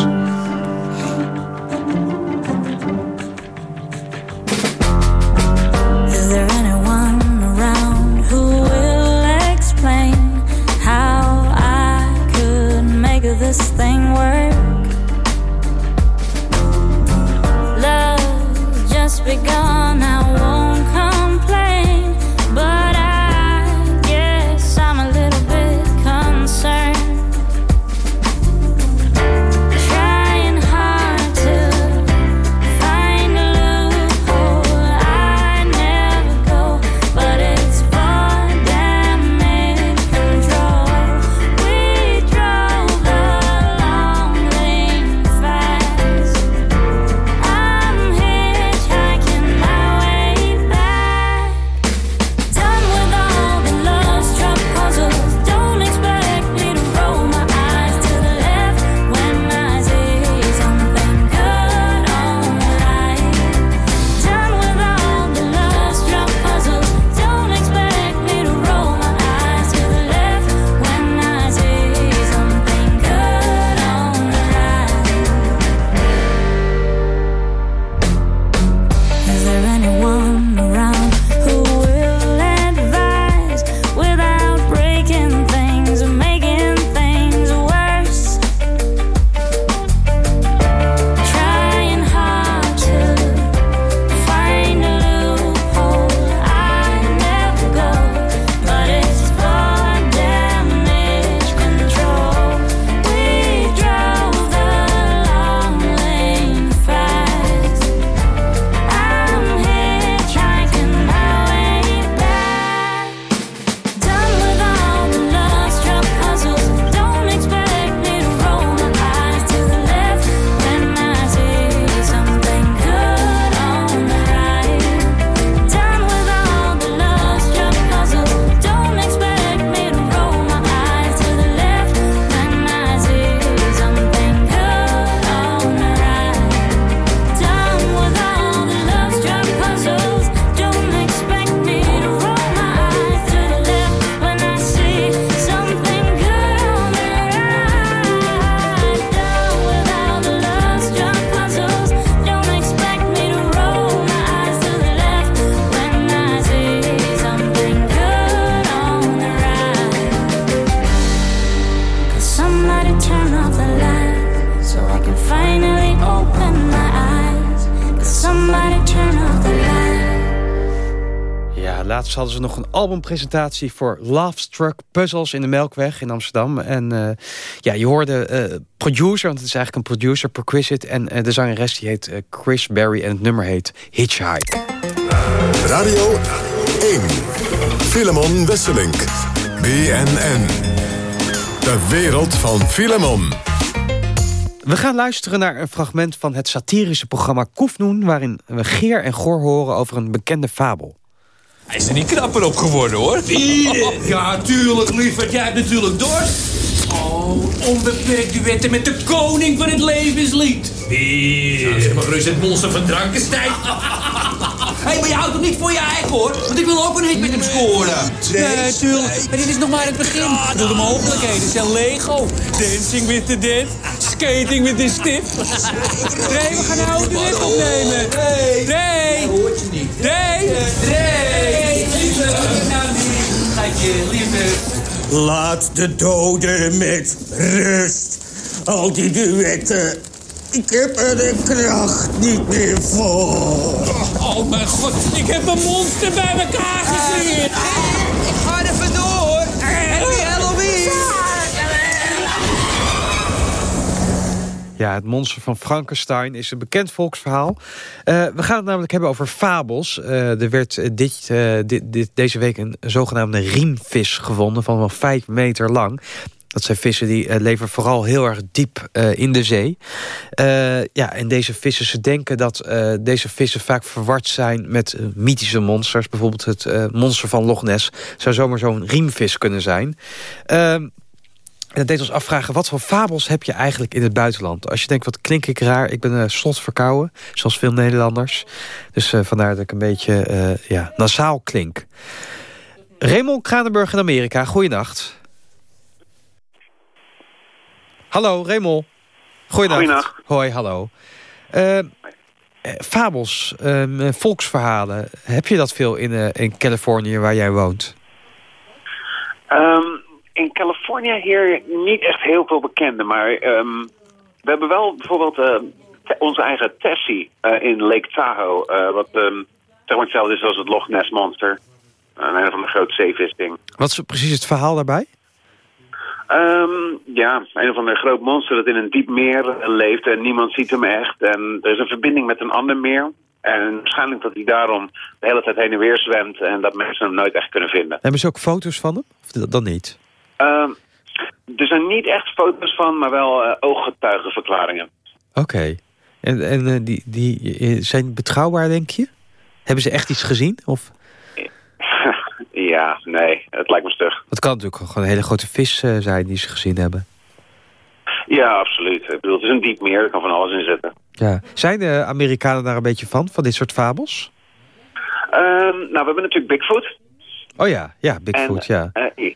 Laatst hadden ze nog een albumpresentatie voor Love Struck Puzzles in de Melkweg in Amsterdam. En eh, ja, je hoorde eh, producer, want het is eigenlijk een producer, Perquisite. En eh, de zangeres die heet Chris Berry en het nummer heet Hitchhike. Radio 1. Filemon Wesselink. BNN. De wereld van Filemon. We gaan luisteren naar een fragment van het satirische programma Koefnoen... waarin we Geer en Goor horen over een bekende fabel. Hij is er niet knapper op geworden, hoor. Ja, tuurlijk, lieverd. Jij hebt natuurlijk dorst. Oh, onbeperkt duetten met de koning van het levenslied. Bier. zeg maar gerust het monster van Drankenstein. *laughs* Hé, hey, maar je houdt toch niet voor je eigen, hoor? Want ik wil ook een hit met hem scoren. Nee, tuurlijk. Maar dit is nog maar het begin. Bedoel, de mogelijkheden zijn Lego. Dancing with the dead. Skating with the stiff. Nee, we gaan nou een duet opnemen. Nee. Nee. hoort je niet. Nee. Nee. Lieve. Nou, niet. Gatje, lieve. Laat de doden met rust. Al die duetten. Ik heb er de kracht niet meer voor. Oh mijn god, ik heb een monster bij elkaar gecreëerd. Ik ga even door. Happy Halloween. Ja, het monster van Frankenstein is een bekend volksverhaal. Eh, we gaan het namelijk hebben over fabels. Eh, er werd eh, dit, eh, dit, dit, deze week een zogenaamde riemvis gevonden van wel vijf meter lang. Dat zijn vissen die eh, leven vooral heel erg diep eh, in de zee. Eh, ja, en deze vissen, ze denken dat deze vissen vaak verward zijn met mythische monsters. Bijvoorbeeld het monster van Loch Ness zou zomaar zo'n riemvis kunnen zijn. Ehm, en dat deed ons afvragen, wat voor fabels heb je eigenlijk in het buitenland? Als je denkt, wat klink ik raar? Ik ben uh, slot verkouden, zoals veel Nederlanders. Dus vandaar dat ik een beetje ja, nasaal klink. Raymond Kranenburg in Amerika, goeienacht. Hallo. Goeienacht. Goeienacht. Hoi, hallo. Eh, eh, fabels, ehm, volksverhalen. Heb je dat veel in, eh, in Californië waar jij woont? Ehm, in Californië hier niet echt heel veel bekende, maar ehm, we hebben wel bijvoorbeeld onze eigen Tessie in Lake Tahoe, wat zeg maar hetzelfde is als het Loch Ness Monster. Een een van de grote zeevisding. Wat is precies het verhaal daarbij? Ehm, ja, een of ander groot monster dat in een diep meer leeft en niemand ziet hem echt. En er is een verbinding met een ander meer. En waarschijnlijk dat hij daarom de hele tijd heen en weer zwemt en dat mensen hem nooit echt kunnen vinden. Hebben ze ook foto's van hem? Of dan niet? Ehm, er zijn niet echt foto's van, maar wel eh, ooggetuigenverklaringen. Oké. En, en eh, die, die eh, zijn betrouwbaar, denk je? Hebben ze echt iets gezien? Of ja, nee, het lijkt me stug. het kan natuurlijk gewoon een hele grote vis eh, zijn die ze gezien hebben. Ja, absoluut. Ik bedoel, het is een diep meer, er kan van alles in zitten. Ja. Zijn de Amerikanen daar een beetje van, van dit soort fabels? Ehm, nou, we hebben natuurlijk Bigfoot. Oh ja, ja, Bigfoot, ja. Eh,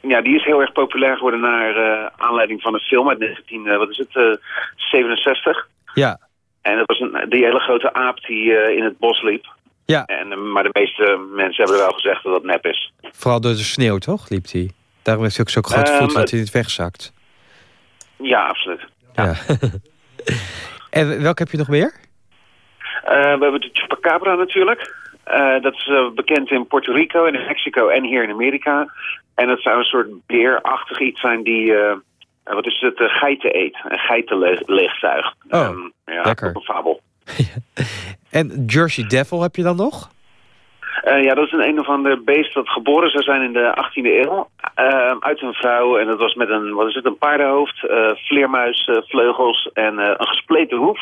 ja, die is heel erg populair geworden naar eh, aanleiding van een film uit 19, eh, wat is het, eh, 67. Ja, En dat was een, die hele grote aap die eh, in het bos liep. Ja. En, eh, maar de meeste mensen hebben wel gezegd dat dat nep is. vooral door de sneeuw, toch, liep hij? Daarom heeft hij ook zo'n grote Eh, voet dat hij niet wegzakt. Ja, absoluut. Ja. *laughs* en welke heb je nog meer? Eh, we hebben de chupacabra natuurlijk. Eh, dat is bekend in Puerto Rico en in Mexico en hier in Amerika. En dat zou een soort beerachtig iets zijn die, wat is het, geiten eet. En geiten le leegzuigt. Oh, Ehm, ja, lekker. een fabel. *laughs* En Jersey Devil heb je dan nog? Eh, ja, dat is een een of ander beest dat geboren zou zijn in de 18e eeuw. eh, uit een vrouw. En dat was met een, wat is het, een paardenhoofd, eh vleermuisvleugels en eh, een gespleten hoef.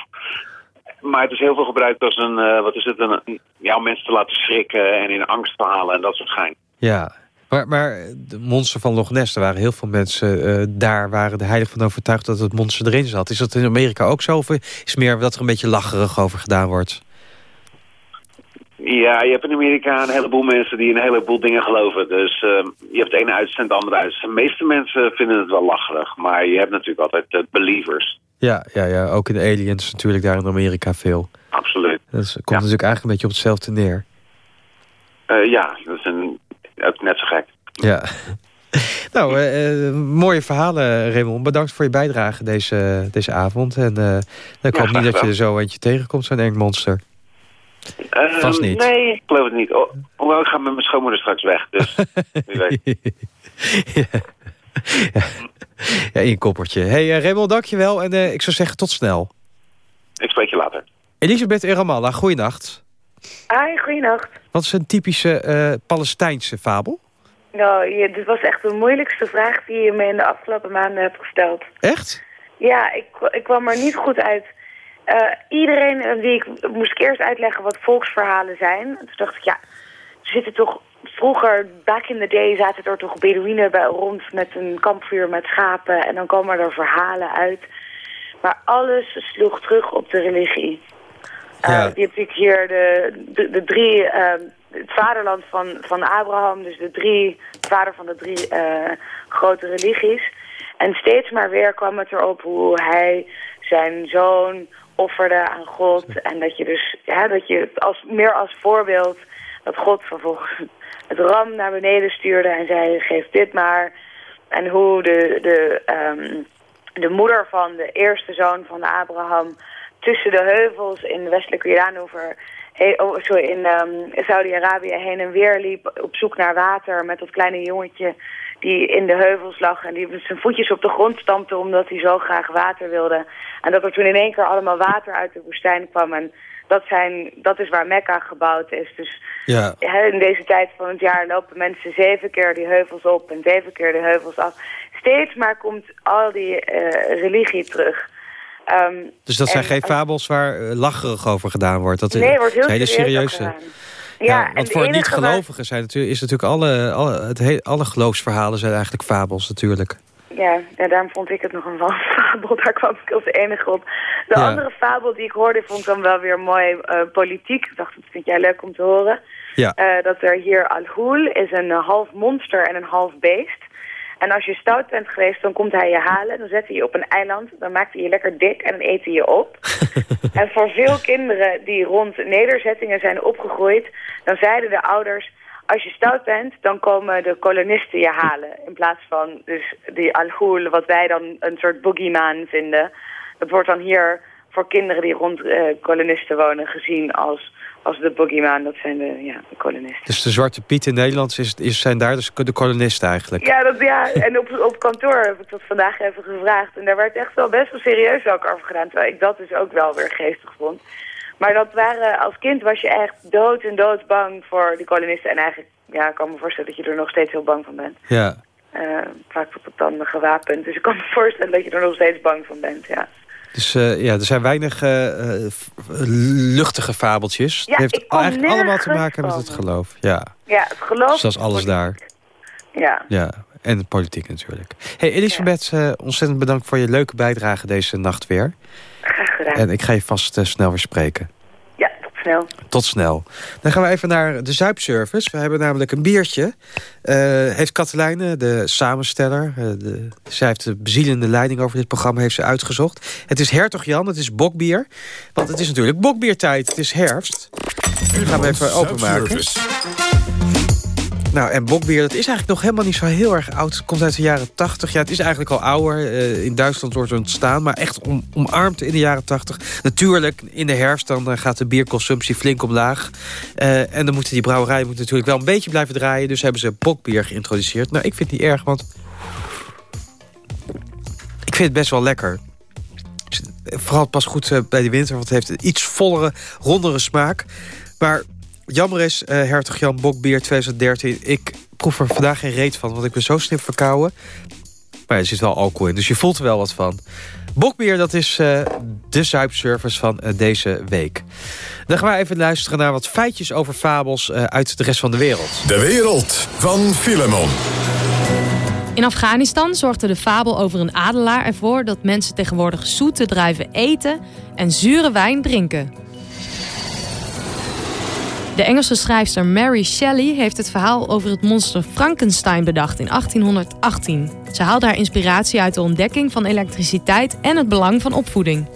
Maar het is heel veel gebruikt als een, wat is het, een, ja, om mensen te laten schrikken en in angst te halen en dat soort gein. Ja. Maar, maar de monster van Loch Ness, er waren heel veel mensen daar... waren er heilig van overtuigd dat het monster erin zat. Is dat in Amerika ook zo? Of is meer dat er een beetje lacherig over gedaan wordt? Ja, je hebt in Amerika een heleboel mensen die een heleboel dingen geloven. Dus eh, je hebt de ene en de andere uiterste. De meeste mensen vinden het wel lacherig, maar je hebt natuurlijk altijd de believers. Ja, ja, ja, ook in de Aliens natuurlijk daar in Amerika veel. Absoluut. Dat is- komt natuurlijk eigenlijk een beetje op hetzelfde neer. Eh, ja, dat is een, ook net zo gek. Ja. *laughs* nou, eh, eh, mooie verhalen, Raymond. Bedankt voor je bijdrage deze, deze avond. En ik hoop niet dat je er zo eentje tegenkomt, zo'n eng monster. Ehm, Vast niet. Nee, ik geloof het niet. Hoewel, ik ga met mijn schoonmoeder straks weg, dus *laughs* wie weet. Ja, in een koppertje. hey, Raymond, dankjewel. En eh, ik zou zeggen tot snel. Ik spreek je later. Elisabeth in Ramallah, goeienacht. Hi, goeienacht. Wat is een typische eh, Palestijnse fabel? Nou, je, dit was echt de moeilijkste vraag die je me in de afgelopen maanden hebt gesteld. Echt? Ja, ik, ik kwam er niet goed uit. Eh, iedereen aan wie ik moest ik eerst uitleggen wat volksverhalen zijn. En toen dacht ik, ja, er zitten toch vroeger, back in the day, zaten er toch Bedouinen bij rond met een kampvuur met schapen. En dan komen er verhalen uit. Maar alles sloeg terug op de religie. Eh, Ja. je hebt natuurlijk hier de, de, de drie, eh, het vaderland van, van Abraham, dus de drie, vader van de drie eh, grote religies. En steeds maar weer kwam het erop hoe hij zijn zoon offerde aan God. En dat je dus, ja, dat je als, meer als voorbeeld, dat God vervolgens het ram naar beneden stuurde en zei, geef dit maar. En hoe de, de, ehm, de moeder van de eerste zoon van Abraham tussen de heuvels in de westelijke Jordaanoever, he- oh, sorry, in ehm, Saudi-Arabië heen en weer liep op zoek naar water met dat kleine jongetje die in de heuvels lag en die met zijn voetjes op de grond stampte omdat hij zo graag water wilde. En dat er toen in één keer allemaal water uit de woestijn kwam. En dat, zijn, dat is waar Mekka gebouwd is. Dus Ja. in deze tijd van het jaar lopen mensen zeven keer die heuvels op en zeven keer de heuvels af. Steeds maar komt al die eh, religie terug. Ehm, Dus dat zijn en geen fabels waar eh, lacherig over gedaan wordt. Dat Nee, wordt heel hele serieus serieuze. Ja, Ja, want voor niet-gelovigen zijn natuurlijk, is natuurlijk alle, alle, het he- alle geloofsverhalen zijn eigenlijk fabels natuurlijk. Ja, ja, daarom vond ik het nog een *laughs* wel fabel. Daar kwam ik als enige op. De Ja. andere fabel die ik hoorde, vond ik dan wel weer mooi eh, politiek. Ik dacht, dat vind jij leuk om te horen. Ja. Eh, dat er hier Al-Ghul is een eh, half monster en een half beest. En als je stout bent geweest, dan komt hij je halen. Dan zet hij je op een eiland. Dan maakt hij je lekker dik en dan eet hij je op. *laughs* en voor veel kinderen die rond nederzettingen zijn opgegroeid... dan zeiden de ouders... Als je stout bent, dan komen de kolonisten je halen. In plaats van dus die Al-Ghul, wat wij dan een soort boogeyman vinden. Dat wordt dan hier voor kinderen die rond eh, kolonisten wonen gezien als, als de boogeyman. Dat zijn de, ja, de kolonisten. Dus de Zwarte Piet in Nederland is, is, zijn daar dus de kolonisten eigenlijk. Ja, dat, ja, *laughs* en op, op kantoor heb ik dat vandaag even gevraagd. En daar werd echt wel best wel serieus ook over gedaan. Terwijl ik dat dus ook wel weer geestig vond. Maar dat waren, als kind was je echt dood en dood bang voor die kolonisten. En eigenlijk, ja, ik kan me voorstellen dat je er nog steeds heel bang van bent. Ja. Eh, vaak tot de tanden gewapend. Dus ik kan me voorstellen dat je er nog steeds bang van bent, ja. Dus eh, ja, er zijn weinig eh, eh, luchtige fabeltjes. Ja, het heeft eigenlijk allemaal te maken met het geloof. Ja, Ja, het geloof... zoals alles daar. Ja. Ja, en de politiek natuurlijk. hey, Elisabeth, ontzettend bedankt voor je leuke bijdrage deze nacht weer. Graag gedaan. En ik ga je vast snel weer spreken. Tot snel. Tot snel. Dan gaan we even naar de zuipservice. We hebben namelijk een biertje. Eh, heeft Katelijne, de samensteller... eh, de, zij heeft de bezielende leiding over dit programma heeft ze uitgezocht. Het is Hertog Jan, het is bokbier. Want het is natuurlijk bokbiertijd. Het is herfst. Die gaan we even openmaken. Nou, en bokbier, dat is eigenlijk nog helemaal niet zo heel erg oud. Het komt uit de jaren 80. Ja, het is eigenlijk al ouder. Eh, in Duitsland wordt het ontstaan, maar echt om, omarmd in de jaren 80. Natuurlijk, in de herfst dan eh, gaat de bierconsumptie flink omlaag. Eh, en dan moeten die brouwerijen natuurlijk wel een beetje blijven draaien. Dus hebben ze bokbier geïntroduceerd. Nou, ik vind het niet erg, want... Ik vind het best wel lekker. Vooral pas goed bij de winter, want het heeft een iets vollere, rondere smaak. Maar jammer is, eh Hertog Jan Bokbier 2013... ik proef er vandaag geen reet van, want ik ben zo snip verkouden. Maar er zit wel alcohol in, dus je voelt er wel wat van. Bokbier, dat is eh, de zuipservice van eh, deze week. Dan gaan we even luisteren naar wat feitjes over fabels... eh, uit de rest van de wereld. De wereld van Filemon. In Afghanistan zorgde de fabel over een adelaar ervoor dat mensen tegenwoordig zoete druiven eten en zure wijn drinken. De Engelse schrijfster Mary Shelley heeft het verhaal over het monster Frankenstein bedacht in 1818. Ze haalde haar inspiratie uit de ontdekking van elektriciteit en het belang van opvoeding.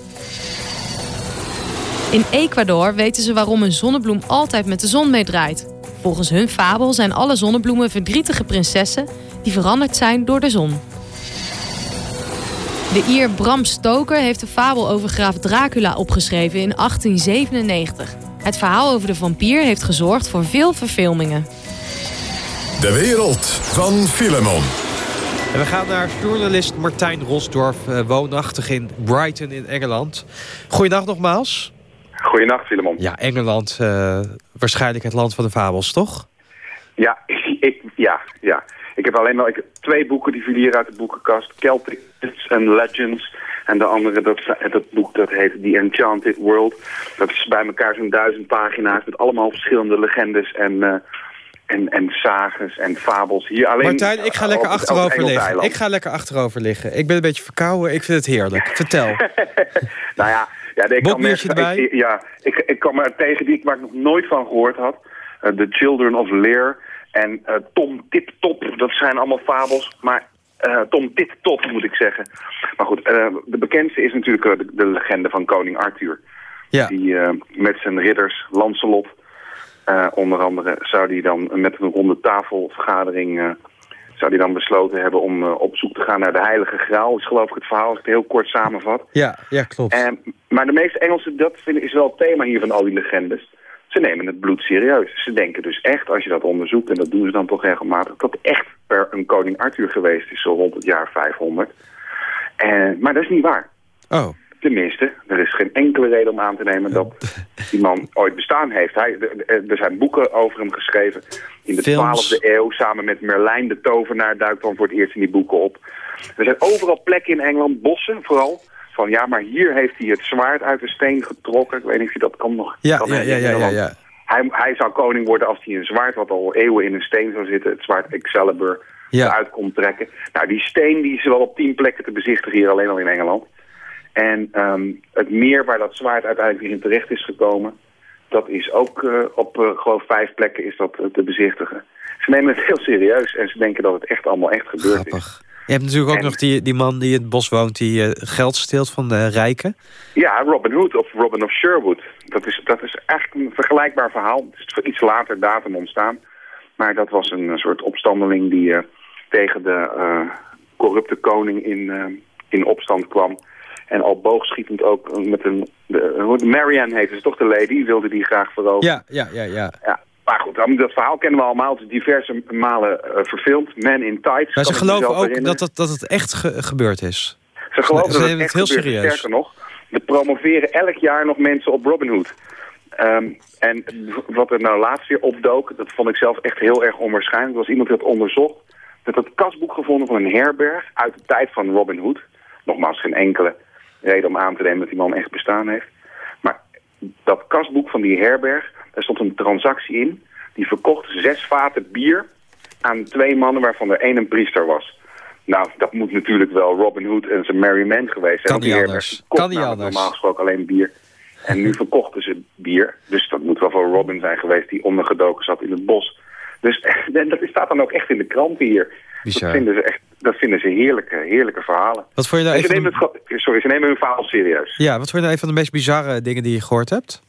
In Ecuador weten ze waarom een zonnebloem altijd met de zon meedraait. Volgens hun fabel zijn alle zonnebloemen verdrietige prinsessen die veranderd zijn door de zon. De Ier Bram Stoker heeft de fabel over graaf Dracula opgeschreven in 1897. Het verhaal over de vampier heeft gezorgd voor veel verfilmingen. De wereld van Filemon. En we gaan naar journalist Martijn Rosdorf, eh, woonachtig in Brighton in Engeland. Goeiedag nogmaals. Goedenacht, Filemon. Ja, Engeland, eh, waarschijnlijk het land van de fabels, toch? Ja, *laughs* ik, ja, ja. Ik heb alleen maar ik heb twee boeken die vielen hier uit de boekenkast. Celtic Myths and Legends. En de andere, dat, dat boek dat heet The Enchanted World. Dat is bij elkaar zo'n duizend pagina's met allemaal verschillende legendes en, eh, en, en sages en fabels. Hier alleen, Martijn, ik ga lekker achterover liggen. Ik ga lekker achterover liggen. Ik ben een beetje verkouden, ik vind het heerlijk. Vertel. *laughs* Nou ja, ja ik kan erbij? ik- ja, ik, ik kwam er tegen die ik, waar ik nog nooit van gehoord had. Eh, The Children of Lear en eh, Tom Tip Top. Dat zijn allemaal fabels, maar eh, Tom Tit Top moet ik zeggen. Maar goed, eh, de bekendste is natuurlijk eh, de, de legende van koning Arthur. Ja. Die met zijn ridders, Lancelot, onder andere, zou die dan met een ronde tafelvergadering... zou die dan besloten hebben om op zoek te gaan naar de heilige graal. is geloof ik het verhaal, als ik het heel kort samenvat. Ja, ja klopt. Maar de meeste Engelsen, dat vind ik, is wel het thema hier van al die legendes. Ze nemen het bloed serieus. Ze denken dus echt, als je dat onderzoekt, en dat doen ze dan toch regelmatig, dat echt per een koning Arthur geweest is, zo rond het jaar 500. En, maar dat is niet waar. Oh. Tenminste, er is geen enkele reden om aan te nemen dat *laughs* die man ooit bestaan heeft. Hij, er- er zijn boeken over hem geschreven in de Films. 12e eeuw. Samen met Merlijn de tovenaar duikt dan voor het eerst in die boeken op. Er zijn overal plekken in Engeland, bossen vooral. Van ja, maar hier heeft hij het zwaard uit de steen getrokken. Ik weet niet of je dat kan nog Ja, kan ja, ja, ja, ja, Hij, hij zou koning worden als hij een zwaard wat al eeuwen in een steen zou zitten. Het zwaard Excalibur Ja. eruit komt trekken. Nou, die steen die is wel op tien plekken te bezichtigen hier alleen al in Engeland. En ehm, het meer waar dat zwaard uiteindelijk weer in terecht is gekomen... dat is ook eh, op, eh, geloof vijf plekken is dat eh, te bezichtigen. Ze nemen het heel serieus en ze denken dat het echt allemaal echt gebeurd is. Je hebt natuurlijk ook En- nog die, die man die in het bos woont... die eh, geld steelt van de rijken. Ja, Robin Hood of Robin of Sherwood. Dat is, dat is eigenlijk een vergelijkbaar verhaal. Het is iets later datum ontstaan. Maar dat was een, soort opstandeling die eh, tegen de eh, corrupte koning in, in opstand kwam. En al boogschietend ook met een... De, Marianne heette ze toch de lady, wilde die graag veroveren. Ja, ja, ja, ja. Ja, maar goed, dat verhaal kennen we allemaal. Het is diverse malen eh, verfilmd. Man in Tights. Maar ze geloven ook herinneren. dat, het, dat het echt ge- gebeurd is. Ze geloven Ze dat het echt heel serieus. Sterker nog, er promoveren elk jaar nog mensen op Robin Hood. Ehm, en wat er nou laatst weer opdook, dat vond ik zelf echt heel erg onwaarschijnlijk. Er was iemand die had onderzocht. Dat had het kasboek gevonden van een herberg uit de tijd van Robin Hood. Nogmaals, geen enkele reden om aan te nemen dat die man echt bestaan heeft. Maar dat kasboek van die herberg, daar stond een transactie in. Die verkocht zes vaten bier aan twee mannen waarvan er één een priester was. Nou, dat moet natuurlijk wel Robin Hood en zijn Merry Men geweest zijn. Kan die niet anders. Kan niet namelijk anders. normaal gesproken alleen bier. En nu verkochten ze bier. Dus dat moet wel voor Robin zijn geweest die ondergedoken zat in het bos. Dus *laughs* en dat staat dan ook echt in de kranten hier. Bizar. Dat vinden ze echt dat vinden ze heerlijke, heerlijke verhalen. Wat vond je nou En ze even nemen het, sorry, ze nemen hun verhaal serieus. Ja, wat vond je nou een van de meest bizarre dingen die je gehoord hebt?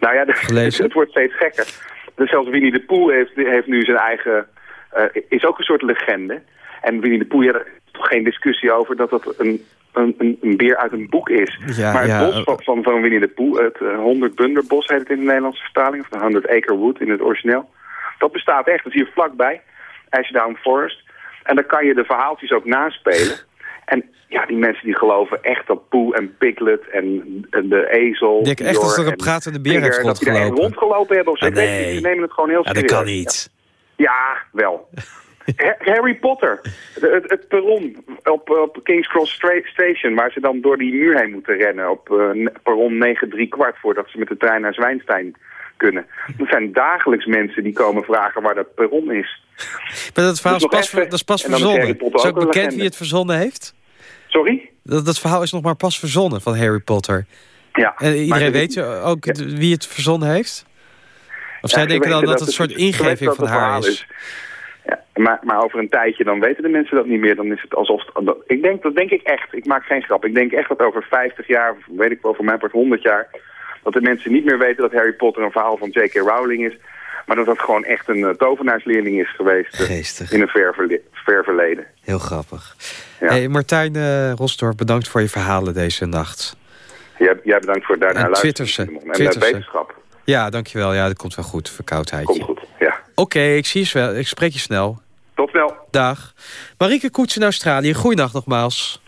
Nou ja, *laughs* het wordt steeds gekker. Dus zelfs Winnie de Pooh heeft, heeft nu zijn eigen... eh, is ook een soort legende. En Winnie de Pooh, ja, daar is toch geen discussie over dat dat een, een, een, beer uit een boek is. Ja, maar het ja, bos eh, van, van, van Winnie de Pooh, het eh, 100 Bunder bos heet het in de Nederlandse vertaling, of de 100 Acre Wood in het origineel. Dat bestaat echt, dat is hier vlakbij, Ashdown Forest. En dan kan je de verhaaltjes ook naspelen. En ja, die mensen die geloven echt dat Poe en Piglet en, en de ezel... Ik denk echt dat Dior er een en pratende beer heeft dat die er echt rondgelopen. rondgelopen hebben of zo. Ah, nee. Ze nemen het gewoon heel Ja, serieus. dat kan niet. Ja, wel. *laughs* Ha- Harry Potter, de- het, het perron op, op King's Cross Station... waar ze dan door die muur heen moeten rennen op eh, perron 9 3 kwart... voordat ze met de trein naar Zwijnstein kunnen. Er zijn dagelijks mensen die komen vragen waar dat perron is. Maar dat verhaal is Dus pas, dat is pas verzonnen. Is ook bekend legende. wie het verzonnen heeft? Sorry? Dat, dat verhaal is nog maar pas verzonnen van Harry Potter. Ja, En iedereen weet ook het- wie het verzonnen heeft? Of Ja, zij denken dan dat het een soort ingeving van haar verhaal is? Ja, maar, maar over een tijdje dan weten de mensen dat niet meer. Dan is het alsof... dat- ik denk, dat denk ik echt. Ik maak geen grap. Ik denk echt dat over 50 jaar, of weet ik wel, voor mij wordt 100 jaar... dat de mensen niet meer weten dat Harry Potter een verhaal van J.K. Rowling is... maar dat dat gewoon echt een eh, tovenaarsleerling is geweest... eh, in een ver, verle- ver verleden. Heel grappig. Hey, Martijn Rosdorf, bedankt voor je verhalen deze nacht. Jij, jij bedankt voor daarnaar En luisteren. Twitterse. En Twitterse. wetenschap. Ja, dankjewel. Ja, dat komt wel goed. Verkoudheidje. Komt goed, ja. Oké, ik zie je wel. Ik spreek je snel. Tot snel. Dag. Marieke Koets in Australië. Goeienacht nogmaals.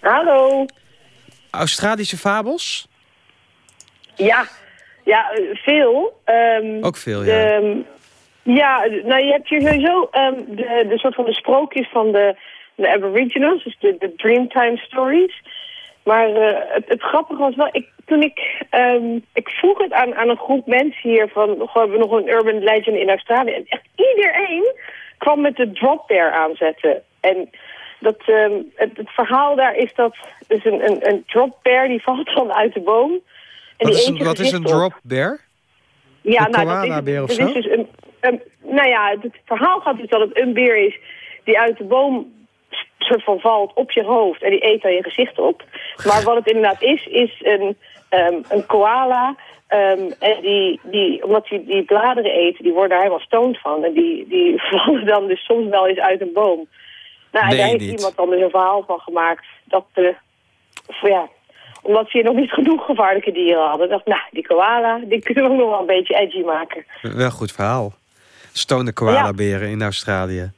Hallo. Australische fabels? Ja, ja veel. Ehm, Ook veel, ja. ehm, ja, nou je hebt hier sowieso ehm, de, de soort van de sprookjes van de, de Aboriginals, dus de, de Dreamtime Stories. Maar eh, het, het grappige was wel, ik, toen ik, ik vroeg het aan, aan een groep mensen hier van, goh, hebben we nog een urban legend in Australië? En echt iedereen kwam met de drop bear aanzetten. En dat, het, het verhaal daar is dat dus een, een, een drop bear die *laughs* valt dan uit de boom. En Wat is, een, wat is drop bear? Ja, Een nou, dat koalabeer is, of zo? is dus een, een- nou ja, het verhaal gaat dus dat het een beer is die uit de boom soort van valt op je hoofd en die eet dan je gezicht op. Maar wat het inderdaad is, is een, ehm, een koala. ehm, en die, die, omdat die, die bladeren eten, die worden daar helemaal stoned van. En die, die *laughs* vallen dan dus soms wel eens uit een boom. Nou, en Nee, daar heeft niet. iemand dan dus een verhaal van gemaakt. Dat, of ja, Omdat ze hier nog niet genoeg gevaarlijke dieren hadden. Ik dacht, nou, die koala, die kunnen we nog wel een beetje edgy maken. Wel goed verhaal. Stonende koalaberen in Australië.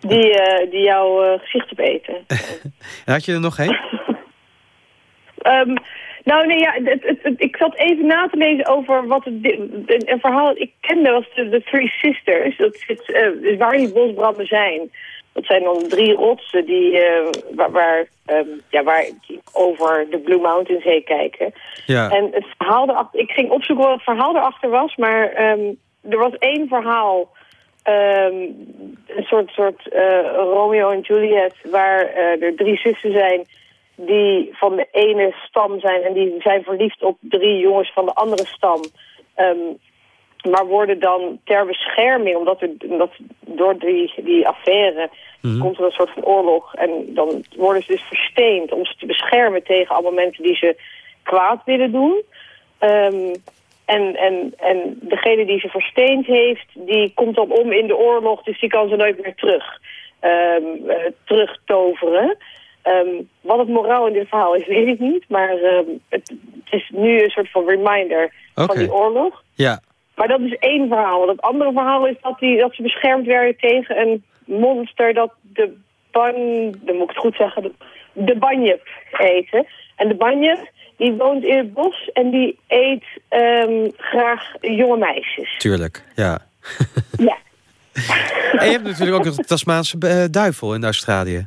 Die, eh, die jouw eh, gezicht opeten. En *laughs* had je er nog één? *laughs* Ehm, nou, nee, ja, het, het, het- ik zat even na te lezen over wat het, een, verhaal dat ik kende was de, de Three Sisters. Dat zit, eh, waar die bosbranden zijn. Dat zijn dan drie rotsen die, eh, waar, waar, ehm, ja, waar die over de Blue Mountain Zee kijken. Ja. En het verhaal erachter, ik ging opzoeken wat het verhaal erachter was, maar ehm, er was één verhaal, ehm, een soort, soort eh, Romeo en Juliet, waar eh, er drie zussen zijn die van de ene stam zijn en die zijn verliefd op drie jongens van de andere stam. Maar worden dan ter bescherming, omdat, er, omdat door die, die affaire komt er een soort van oorlog. En dan worden ze dus versteend om ze te beschermen tegen allemaal mensen die ze kwaad willen doen. Ehm, en, en, en degene die ze versteend heeft, die komt dan om in de oorlog, dus die kan ze nooit meer terug, ehm eh, terugtoveren. Ehm, wat het moraal in dit verhaal is, *laughs* weet ik niet. Maar het, het is nu een soort van reminder van die oorlog. Ja. Maar dat is één verhaal. Het andere verhaal is dat, die, dat ze beschermd werden tegen een monster dat de ban... Dan moet ik het goed zeggen. De, de banjep eten. En de banjep, die woont in het bos en die eet ehm, graag jonge meisjes. Tuurlijk, ja. Ja. *laughs* En je hebt natuurlijk ook een Tasmaanse eh, duivel in Australië.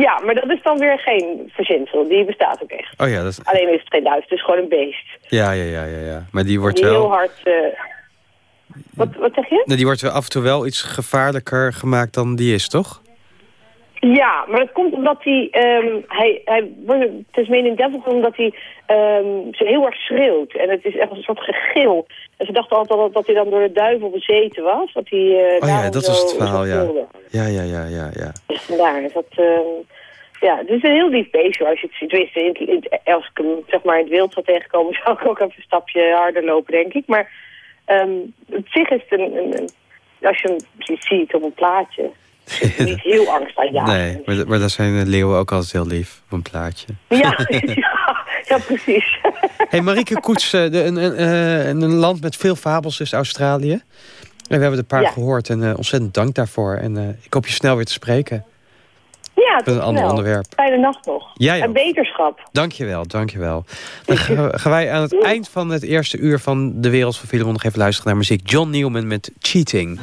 Ja, maar dat is dan weer geen verzinsel. Die bestaat ook echt. Oh ja, dat is, Alleen is het geen duif, het is gewoon een beest. ja, ja, ja, ja, ja. Maar die wordt die heel wel... hard... eh, Wat, wat zeg je? Nee, die wordt wel af en toe wel iets gevaarlijker gemaakt dan die is, toch? Ja, maar dat komt omdat hij... ehm, hij, hij wordt Tasmanian Devil omdat hij ehm, ze heel erg schreeuwt. En het is echt een soort gegil. En ze dachten altijd dat, dat hij dan door de duivel bezeten was. Dat hij, eh, Oh ja, dat was het verhaal, ja. Ja, ja, ja, ja, ja. Dus vandaar. is Dat, ehm, ja, het is een heel lief beestje als je het ziet. Tenminste, in, het- in, het- als ik hem zeg maar, in het wild zou tegenkomen, *laughs* zou ik ook even een stapje harder lopen, denk ik. Maar op zich is het een, een, een- als je hem ziet- op een plaatje, het *laughs* niet heel angstaanjagend. Nee, maar, maar daar zijn leeuwen ook altijd heel lief op een plaatje. Ja, *laughs* ja, ja, precies. hey, Marieke Koets, eh, de, een, een, eh, een land met veel fabels is Australië. En we hebben een paar Ja. gehoord en eh, ontzettend dank daarvoor. En ik hoop je snel weer te spreken. Ja, Met een ander onderwerp. Fijne nacht nog. Jij en beterschap. Dankjewel, dankjewel. Dan *laughs* gaan gaan wij aan het eind van het eerste uur van De Wereld van Filemon nog even luisteren naar muziek. John Newman met Cheating.